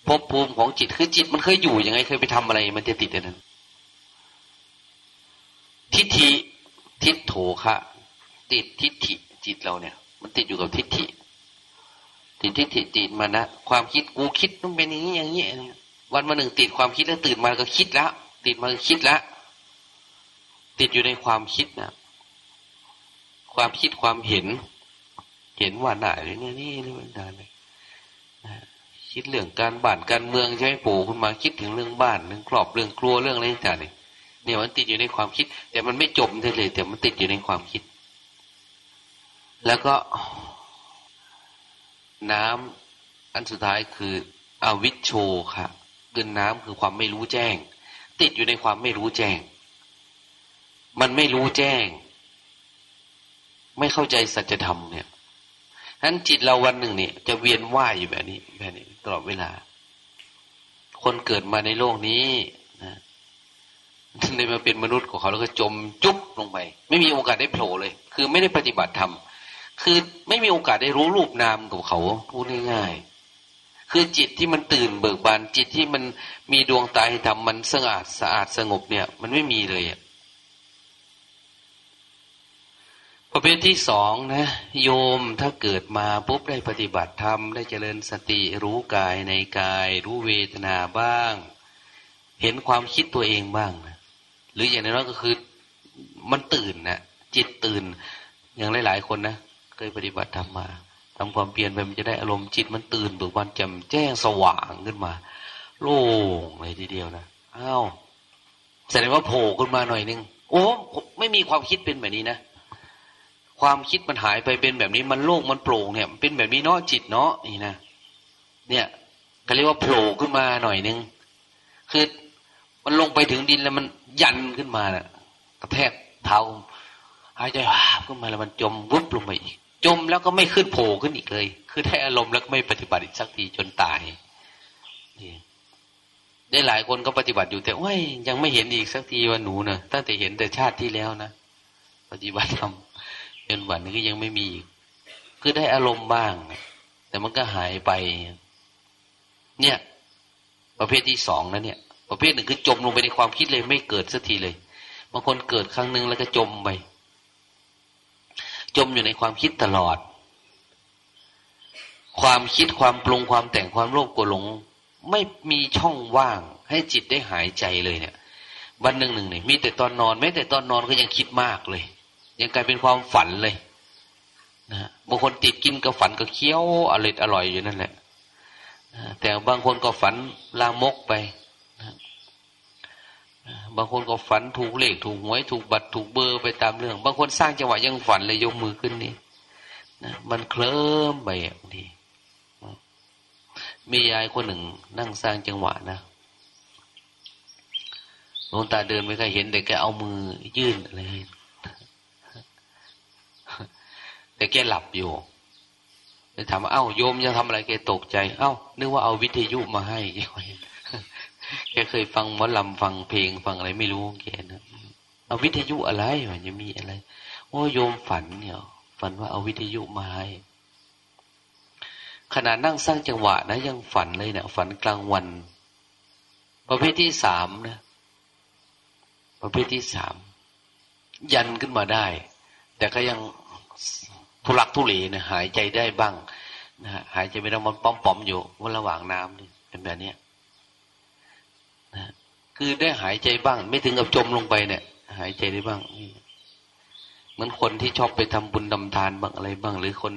บพบภูมิของจิตคือจิตมันเคยอยู่ยังไงเคยไปทำอะไร มันจะติดอันนั้น ทิฏฐิทิฏโถคะติดทิฏฐิจิตเราเนี่ย มันติดอยู่กับทิฏฐิติดทิฏฐิติดมานะความคิดกูคิดต้องเป็นอย่างนี้อย่างนี้วันมาหนึ่งติดความคิดแล้วตื่นมาก็คิดแล้วติดมาคิดแล้วติดอยู่ในความคิดนะความคิดความเห็น เห็นว่าหนาเนี่ยนี่นี่มันได้เลย คิดเรื่องการบ้านการเมืองใช่ไหมปู่คุณมาคิดถึงเรื่องบ้านเรื่องครอบเรื่องครัวเรื่องอะไรต่างๆเนี่ยเนี่ยมันติดอยู่ในความคิด แต่มันไม่จมเลย แต่มันติดอยู่ในความคิด แล้วก็น้ำอันสุดท้ายคืออวิชโชค่ะคือน้ำคือความไม่รู้แจ้ง ติดอยู่ในความไม่รู้แจ้ง มันไม่รู้แจ้ง ไม่เข้าใจสัจธรรมเนี่ย นั้นจิตเราวันหนึ่งเนี่ย จะเวียนว่ายอยู่แบบนี้ แบบนี้ตลอดเวลา คนเกิดมาในโลกนี้นะในมาเป็นมนุษย์ของเขาแล้วก็จมจุ๊บลงไป ไม่มีโอกาสได้โผล่เลย คือไม่ได้ปฏิบัติธรรมคือไม่มีโอกาสได้รู้รูปนามกับเขาพูดง่ายๆคือจิตที่มันตื่นเบิกบานจิตที่มันมีดวงตาให้ทำมันสงอาดสะอาดสงบเนี่ย มันไม่มีเลยอะ ประเภทที่สองนะโยมถ้าเกิดมาปุ๊บได้ปฏิบัติธรรมได้เจริญสติรู้กายในกาย รู้เวทนาบ้าง เห็นความคิดตัวเองบ้างนะหรืออย่างน้อยก็คือมันตื่นนะจิตตื่น อย่างหลาย ๆ คนนะเคยปฏิบัติทำมาทำความเปลี่ยนไปมันจะได้อารมณ์จิตมันตื่นเบิกบานแจ่มแจ้งสว่างขึ้นมา โล่งเลยทีเดียวนะอ้าวแสดงว่าโผล่ขึ้นมาหน่อยนึงโอ้ไม่มีความคิดเป็นแบบนี้นะ ความคิดมันหายไปเป็นแบบนี้มันโล่งมันโปร่งเนี่ยเป็นแบบนี้เนาะจิตเนาะนี่นะเนี่ยก็เรียกว่าโผล่ขึ้นมาหน่อยนึงคือมันลงไปถึงดินแล้วมันยันขึ้นมานะ่ะ กระแทกเท้าหายใจหาขึ้นมาแล้วมันจมวุบลงไปอีกจมแล้วก็ไม่ขึ้นโผล่ขึ้นอีกเลย คือแท้อารมณ์แล้วก็ไม่ปฏิบัติอีกสักทีจนตายนี่ได้หลายคนก็ปฏิบัติอยู่แต่ว่ายังไม่เห็นอีกสักทีว่าหนูนะตั้งแต่เห็นแต่ชาติที่แล้วนะปฏิบัติทำ จนวันนี้ก็ยังไม่มีอีกคือได้อารมณ์บ้าง แต่มันก็หายไป เนี่ย ประเภทที่สองนะเนี่ย ประเภทหนึ่งคือจมลงไปในความคิดเลยไม่เกิดสักทีเลยบางคนเกิดครั้งหนึ่งแล้วก็จมไป จมอยู่ในความคิดตลอด ความคิดความปรุงความแต่งความโลภโกรธหลง ไม่มีช่องว่าง ให้จิตได้หายใจเลยเนี่ยวันหนึ่งหนึ่งเนี่ยมีแต่ตอนนอนไม่แต่ตอนนอนก็ยังคิดมากเลย ยังกลายเป็นความฝันเลยนะบางคนติดกินก็ฝันก็เคี้ยวอร่อยอร่อยอยู่นั่นแหละแต่บางคนก็ฝันลามกไปบางคนก็ฝันถูกเลขถูกหวยถูกบัตรถูกเบอร์ไปตามเรื่อง บางคนสร้างจังหวะยังฝันเลยยกมือขึ้นนี่นะมันเคลิ้มไปบางทีมียายคนหนึ่งนั่งสร้างจังหวะนะหลวงตาเดินไม่เคยเห็นแต่แกเอามือยื่นอะไร แต่แกหลับอยู่เลยถามว่าเอ้าโยมจะทำอะไรแกตกใจ เอ้า นึกว่าเอาวิทยุมาให้แกเคยฟังมอลำฟังเพลงฟังอะไรไม่รู้แกนะเอาวิทยุอะไรมันจะมีอะไรโอ้โยมฝันเนี่ยฝันว่าเอาวิทยุมาให้ขณะนั่งสร้างจังหวะนะยังฝันเลยเนะี่ยฝันกลางวัน ประเภทที่สามนะ ประเภทที่สามยันขึ้นมาได้ แต่ก็ยัง ทุลักทุเลนะหายใจได้บ้างนะหายใจไม่ได้มันป้อมๆอยู่ว่าระหว่างน้ำนี่เป็นแบบนี้นะคือได้หายใจบ้าง ไม่ถึงกับจมลงไปเนี่ย หายใจได้บ้างเหมือนคนที่ชอบไปทำบุญดำทานบ้างอะไรบ้าง หรือคน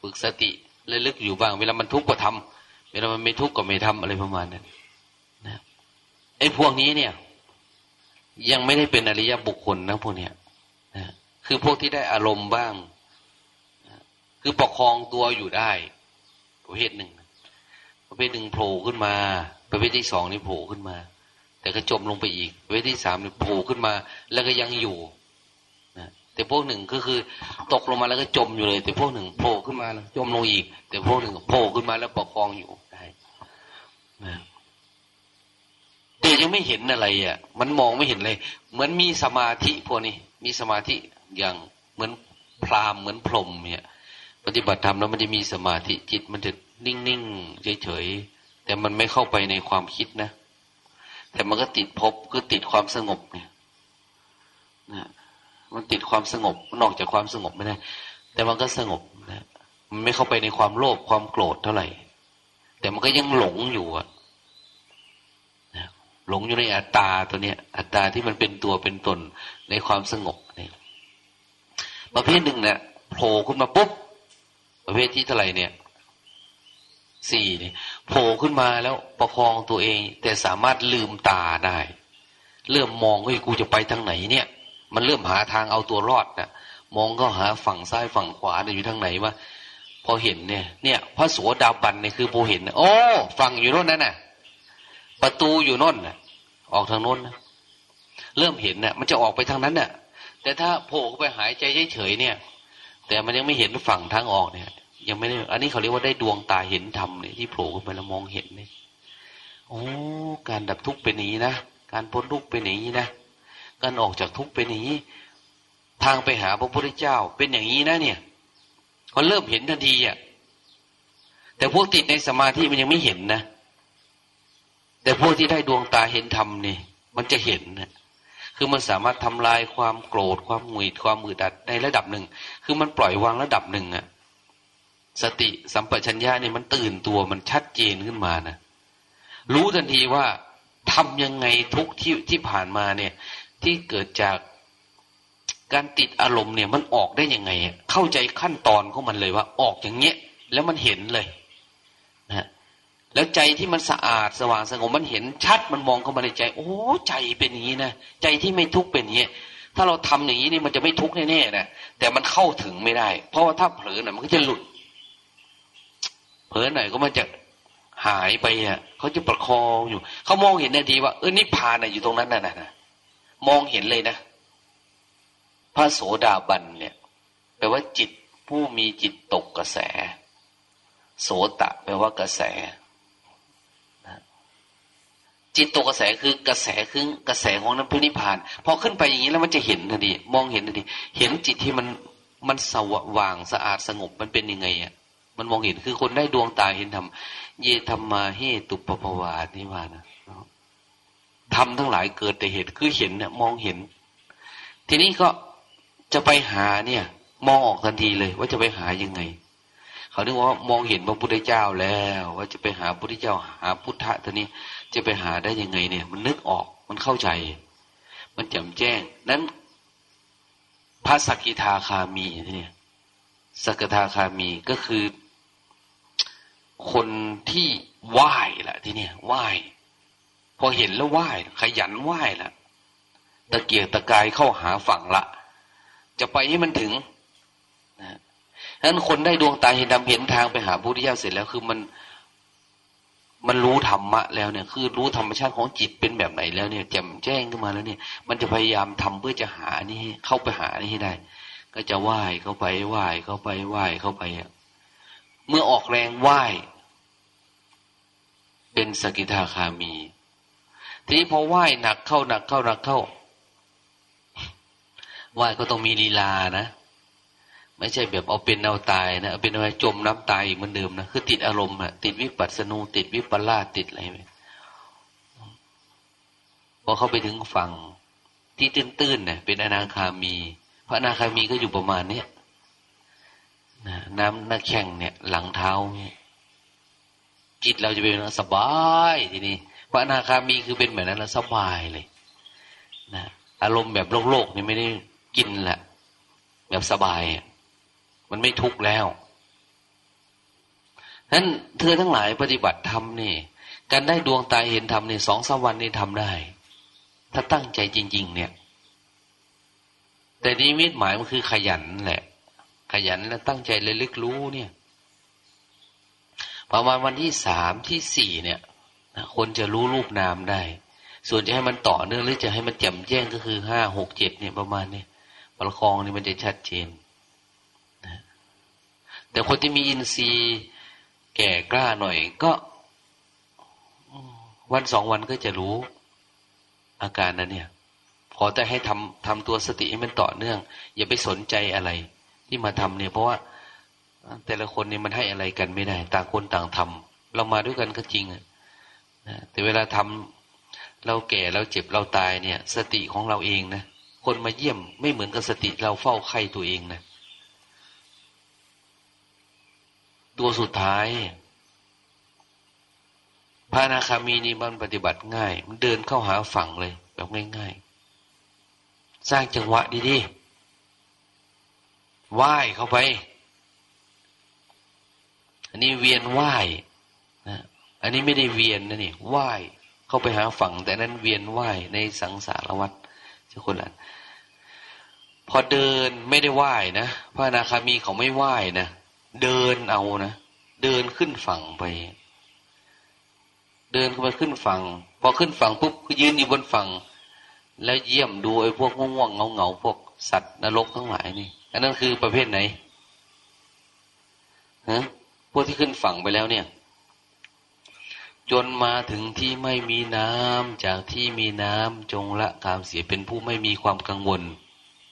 ฝึกสติระลึกอยู่บ้าง เวลามันทุกข์ก็ทำเวลามันไม่ทุกข์ก็ไม่ทำอะไรประมาณนั้นนะไอ้พวกนี้เนี่ย ยังไม่ได้เป็นอริยบุคคลนะพวกเนี้ย คือพวกที่ได้อารมณ์บ้าง คือประคองตัวอยู่ได้ ประเภทหนึ่ง ประเภทหนึ่งโผล่ขึ้นมา ประเภทที่สองนี่โผล่ขึ้นมา แต่ก็จมลงไปอีก ประเภทที่สามนี่โผล่ขึ้นมา แล้วก็ยังอยู่นะแต่พวกหนึ่งก็คือตกลงมาแล้วก็จมอยู่เลย แต่พวกหนึ่งโผล่ขึ้นมาแล้วจมลงอีก แต่พวกหนึ่งโผล่ขึ้นมาแล้วประคองอยู่ได้นะแต่ยังไม่เห็นอะไรอะ มันมองไม่เห็นเลย เหมือนมีสมาธิพวกนี้ มีสมาธิ อย่างเหมือนพรามเหมือนพรหมเนี่ยปฏิบัติธรรมแล้วมันจะมีสมาธิจิต มันจะนิ่งๆเฉยๆแต่มันไม่เข้าไปในความคิดนะ แต่มันก็ติดพบก็ติดความสงบเนี่ยนะมันติดความสงบนอกจากความสงบไม่ได้ แต่มันก็สงบนะมันไม่เข้าไปในความโลภความโกรธเท่าไหร่ แต่มันก็ยังหลงอยู่อะหลงอยู่ในอัตตาตัวเนี้ย อัตตาที่มันเป็นตัวเป็นตนในความสงบ ประเภทหนึ่งเนี่ยโผล่ขึ้นมาปุ๊บประเภทที่เท่าไหร่เนี่ยสี่เนี่ยโผล่ขึ้นมาแล้วประคองตัวเอง แต่สามารถลืมตาได้ เริ่มมองเฮ้ยกูจะไปทางไหนเนี่ย มันเริ่มหาทางเอาตัวรอดนะมองก็หาฝั่งซ้ายฝั่งขวาเนี่ยอยู่ทางไหนวะพอเห็นเนี่ย เนี่ยพระสวสดาบันเนี่ยคือโพเห็นโอ้ฝั่งอยู่โน่นนั่นน่ะ ประตูอยู่โน่นน่ะ ออกทางโน้นนะเริ่มเห็นน่ะ มันจะออกไปทางนั้นน่ะ แต่ถ้าโผล่ไปหายใจเฉยๆเนี่ย แต่มันยังไม่เห็นฝั่งทางออกเนี่ย ยังไม่ได้ อันนี้เขาเรียกว่าได้ดวงตาเห็นธรรมเนี่ยที่โผล่ขึ้นมาแล้วมองเห็นเนี่ยโอ้การดับทุกข์เป็นอย่างนี้นะการพ้นทุกข์เป็นอย่างนี้นะการออกจากทุกข์เป็นอย่างนี้ทางไปหาพระพุทธเจ้า เป็นอย่างนี้นะเนี่ยเขาเริ่มเห็นทันทีอะแต่พวกติดในสมาธิมันยังไม่เห็นนะแต่พวกที่ได้ดวงตาเห็นธรรมนี่มันจะเห็นนะ คือมันสามารถทำลายความโกรธความหงุดความมือดัดในระดับหนึ่ง คือมันปล่อยวางระดับหนึ่งอะสติสัมปชัญญะเนี่ยมันตื่นตัวมันชัดเจนขึ้นมานะรู้ทันทีว่าทำยังไงทุกที่ที่ผ่านมาเนี่ย ที่เกิดจากการติดอารมณ์เนี่ยมันออกได้ยังไง เข้าใจขั้นตอนของมันเลยว่า ออกอย่างเงี้ย แล้วมันเห็นเลย แล้วใจที่มันสะอาดสว่างสงบมันเห็นชัดมันมองเข้ามาในใจ โอ้ใจเป็นอย่างนี้นะใจที่ไม่ทุกข์เป็นอย่างนี้ถ้าเราทำอย่างนี้นี่มันจะไม่ทุกข์แน่ๆนะแต่มันเข้าถึงไม่ได้ เพราะว่าถ้าเผลอหน่อยมันก็จะหลุด เผลอหน่อยก็มันจะหายไปอะเขาจะประคองอยู่เขามองเห็นนาทีว่าเออนิพพานอยู่ตรงนั้นน่ะนะมองเห็นเลยนะพระโสดาบันเนี่ยแปลว่าจิตผู้มีจิตตกกระแส โสตะแปลว่ากระแส จิตตกกระแสคือกระแสคือกระแสของน้ำพุนิพาน พอขึ้นไปอย่างนี้แล้วมันจะเห็นทันทีมองเห็นทันทีเห็นจิตที่มันมันสว่างสะอาดสงบมันเป็นยังไงอะมันมองเห็นคือคนได้ดวงตาเห็นธรรมเยธรรมาเฮตุปปวานี่ว่านะทำทั้งหลายเกิดแต่เหตุคือเห็นเนี่ยมองเห็น ทีนี้ก็จะไปหาเนี่ย มองออกทันทีเลย ว่าจะไปหายังไง เขาเรียกว่ามองเห็นพระพุทธเจ้าแล้ว ว่าจะไปหาพระพุทธเจ้าหาพุทธะตัวนี้ จะไปหาได้ยังไงเนี่ย มันนึกออกมันเข้าใจ มันแจ่มแจ้ง นั้นพระสกิทาคามีเนี่ยสกทาคามีก็คือ คนที่ไหว้ละที่เนี่ยไหว้ พอเห็นแล้วไหว้ขยันไหว้ละตะเกียกตะกายเข้าหาฝั่งละ จะไปให้มันถึงนะนั้นคนได้ดวงตาเห็นดำเห็นทางไปหาพุทธเจ้าเสร็จแล้ว คือมัน มันรู้ธรรมะแล้วเนี่ย คือรู้ธรรมชาติของจิตเป็นแบบไหนแล้วเนี่ยแจ่มแจ้งขึ้นมาแล้วเนี่ย มันจะพยายามทำเพื่อจะหานี่เข้าไปหานี่ให้ได้ ก็จะไหว้เข้าไปไหว้เข้าไปไหว้เข้าไปอะเมื่อออกแรงไหว้ เป็นสกิทาคามี ทีนี้พอไหว้หนักเข้าหนักเข้าหนักเข้าไหว้ก็ต้องมีลีลานะ ไม่ใช่แบบเอาเป็นเอาตายนะเอาเป็นเอาจมน้ำตายอีกเหมือนเดิมนะคือติดอารมณ์อะติดวิปัสสนูติดวิปลาสติดอะไรไปพอเข้าไปถึงฝั่งที่ตื้นๆเนี่ยเป็นอนาคามี พระอนาคามีก็อยู่ประมาณเนี้ยน้ำหน้าแข้งเนี่ย หลังเท้าเนี่ยจิตเราจะเป็นสบายทีนี้พระอนาคามีคือเป็นแบบนั้นแล้วสบายเลยนะอารมณ์แบบโลกๆนี่ไม่ได้กินแหละแบบสบาย มันไม่ทุกข์แล้วนั้นเธอทั้งหลายปฏิบัติธรรมนี่การได้ดวงตาเห็นธรรมนี่สองสามวันนี่ทำได้ ถ้าตั้งใจจริง ๆ เนี่ย แต่นี้มิตหมายมันคือขยันแหละ ขยันและตั้งใจเลยลึกรู้เนี่ยประมาณวันที่สามที่สี่เนี่ยคนจะรู้รูปนามได้ ส่วนจะให้มันต่อเนื่องหรือจะให้มันแจ่มแจ้งก็คือห้าหกเจ็ดเนี่ยประมาณนี้ประคองนี่มันจะชัดเจน แต่คนที่มีอินทรีย์แก่กล้าหน่อย ก็วันสองวันก็จะรู้ อาการนั้นเนี่ยพอแต่ให้ทำทำตัวสติให้มันต่อเนื่อง อย่าไปสนใจอะไร ที่มาทำเนี่ย เพราะว่าแต่ละคนเนี่ยมันให้อะไรกันไม่ได้ ต่างคนต่างทำเรามาด้วยกันก็จริงอะแต่เวลาทำเราแก่เราเจ็บเราตายเนี่ย สติของเราเองนะคนมาเยี่ยมไม่เหมือนกับสติเราเฝ้าไข่ตัวเองนะ ตัวสุดท้ายพระนาคามีนี่มันปฏิบัติง่าย มันเดินเข้าหาฝั่งเลย แบบง่ายๆ สร้างจังหวะดีๆไหว้เข้าไป อันนี้เวียนไหว้นะอันนี้ไม่ได้เวียนนะนี่ไหว้เข้าไปหาฝั่ง แต่นั้นเวียนว่ายในสังสารวัฏเจ้าคนละพอเดินไม่ได้ว่ายนะพระนาคามีเขาไม่ว่ายนะ เดินเอานะ เดินขึ้นฝั่งไป เดินเข้าไปขึ้นฝั่ง พอขึ้นฝั่งปุ๊บก็ยืนอยู่บนฝั่ง แล้วเยี่ยมดูไอ้พวกง่วงเงาเงาพวกสัตว์นรกทั้งหลายนี่ อันนั้นคือประเภทไหนฮะพวกที่ขึ้นฝั่งไปแล้วเนี่ย จนมาถึงที่ไม่มีน้ำจากที่มีน้ำจงละความเสียเป็นผู้ไม่มีความกังวล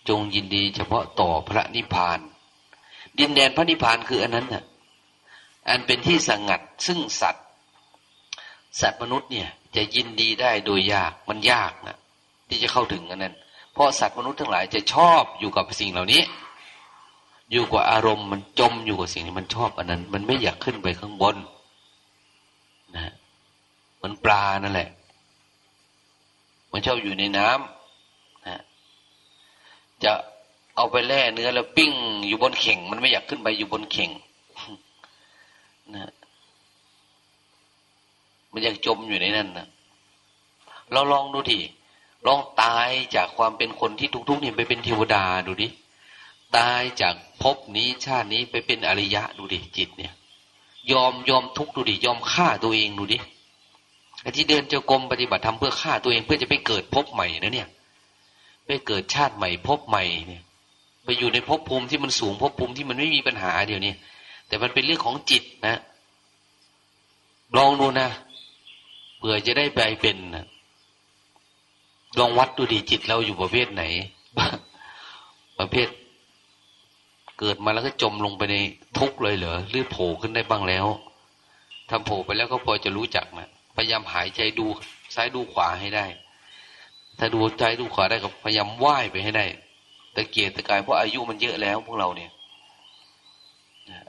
จงยินดีเฉพาะต่อพระนิพพาน ดินแดนพระนิพพานคืออันนั้นน่ะ อันเป็นที่สงัด ซึ่งสัตว์ สัตว์มนุษย์เนี่ย จะยินดีได้โดยยากมันยากนะที่จะเข้าถึงอันนั้น เพราะสัตว์มนุษย์ทั้งหลายจะชอบอยู่กับสิ่งเหล่านี้ อยู่กับอารมณ์มันจมอยู่กับสิ่งนี้มันชอบอันนั้น มันไม่อยากขึ้นไปข้างบนนะมือนปลานั่นแหละ มันชอบอยู่ในน้ำนะจะ เอาไปแล่เนื้อแล้วปิ้งอยู่บนเข่ง มันไม่อยากขึ้นไปอยู่บนเข่งนะมันอยากจมอยู่ในนั้นนะเราลองดูดิลองตายจากความเป็นคนที่ทุกๆนี่ไปเป็นเทวดาดูดิตายจากภพนี้ชาตินี้ไปเป็นอริยะดูดิจิต เนี่ย ยอมยอมทุกดูดิยอมฆ่าตัวเองดูดิไอ้ที่เดินเจ้ากรมปฏิบัติธรรมเพื่อฆ่าตัวเองเพื่อจะไปเกิดภพใหม่นะเนี่ยไปเกิดชาติใหม่ภพใหม่เนี่ย ไปอยู่ในภพภูมิที่มันสูงภพภูมิที่มันไม่มีปัญหาเดี๋ยวนี้แต่มันเป็นเรื่องของจิตนะลองดูนะเผื่อจะได้ไปเป็นนะลองวัดดูดิจิตเราอยู่ประเภทไหน ประเภท เกิดมาแล้วก็จมลงไปในทุกข์เลยเหรอหรือโผล่ขึ้นได้บ้างแล้วทำโผล่ไปแล้วก็พอจะรู้จักนะพยายามหายใจดูซ้ายดูขวาให้ได้ ถ้าดูใจดูขวาได้ก็พยายามไหว้ไปให้ได้ ตะเกียกตะกายเพราะอายุมันเยอะแล้วพวกเราเนี่ย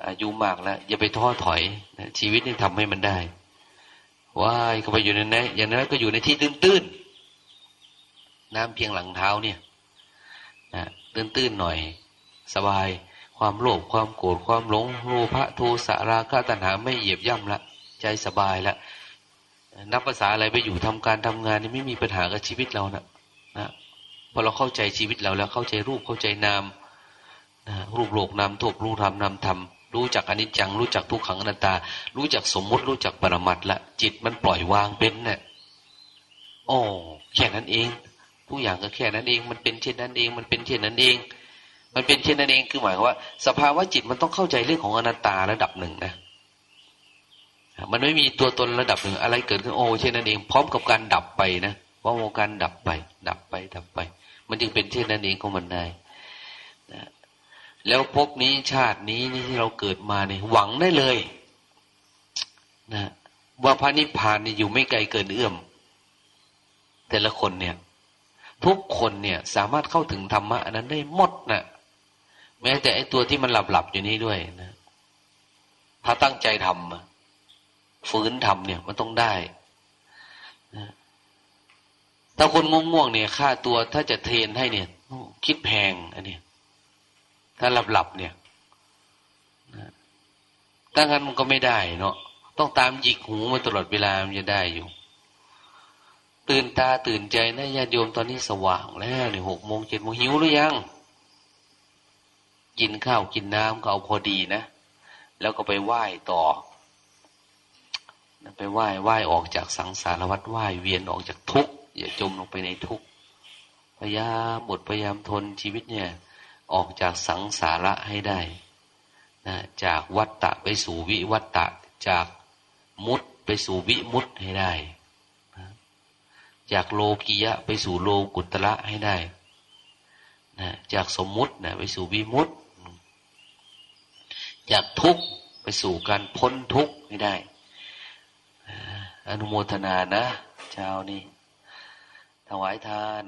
อายุมากแล้วอย่าไปท้อถอยนะชีวิตนี่ทำให้มันได้ว่ายเข้าไปอยู่ในนั้นอย่างนั้นก็อยู่ในที่ตื้นๆน้ำเพียงหลังเท้าเนี่ยนะตื้นๆหน่อย สบาย ความโลภความโกรธความหลงโลภะโทสะราคะตัณหาไม่เหยียบย่ำละใจสบายละนับภาษาอะไรไปอยู่ทำการทำงานนี่ไม่มีปัญหากับชีวิตเรานะนะ พอเราเข้าใจชีวิตเราแล้วเข้าใจรูปเข้าใจนามนะรูปโลกนามทุกรู้ธรรมนามธรรมรู้จักอนิจจัง รู้จักทุกขังอนัตตา รู้จักสมมุติรู้จักปรมัตละจิตมันปล่อยวางเป็นเนะ่ยโอ้แค่นั้นเอง ทุกอย่างก็แค่นั้นเอง มันเป็นเช่นนั้นเอง มันเป็นเช่นนั้นเอง มันเป็นเช่นนั้นเองคือหมายว่า สภาวะจิตมันต้องเข้าใจเรื่องของอนัตตาระดับหนึ่งนะมันไม่มีตัวตนระดับหนึ่งอะไรเกิดขึ้นโอ้เช่นนั้นเอง พร้อมกับการดับไปนะพร้อมกับการดับไป ดับไปดับไป มันจึงเป็นเช่นนั้นเองของมันได้นะแล้วพบนี้ชาตินี้นี่ที่เราเกิดมาเนี่ยหวังได้เลยนะว่าพระนิพพานเนี่ยอยู่ไม่ไกลเกินเอื้อม แต่ละคนเนี่ย ทุกคนเนี่ยสามารถเข้าถึงธรรมะอันนั้นได้หมดนะแม้แต่ไอตัวที่มันหลับหลับอยู่นี้ด้วยนะ ถ้าตั้งใจทำฝืนทำเนี่ยมันต้องได้ ถ้าคนง่วงๆเนี่ยค่าตัวถ้าจะเทรนให้เนี่ยคิดแพงอันนี้ถ้าหลับหลับเนี่ยถ้างั้นมันก็ไม่ได้เนาะต้องตามหยิกหูมาตลอดเวลามันจะได้อยู่ ตื่นตาตื่นใจนะญาติโยมตอนนี้สว่างแล้วเนี่ยหกโมงเจ็ดโมงหิวหรือยัง กินข้าวกินน้ำก็เอาพอดีนะ แล้วก็ไปไหว้ต่อ ไปไหว้ไหว้ออกจากสังสารวัฏไหว้เวียนออกจากทุกข์ อย่าจมลงไปในทุกข์พยายามบดพยายามทนชีวิตเนี่ย ออกจากสังสาระให้ได้นะจากวัตตะไปสู่วิวัตตะ จากมุตไปสู่วิมุตให้ได้นะจากโลกียะไปสู่โลกุตระให้ได้นะจากสมมุตินะไปสู่วิมุตจากทุกข์ไปสู่การพ้นทุกข์ให้ได้ อนุโมทนานะเช้านี้ ถวายทาน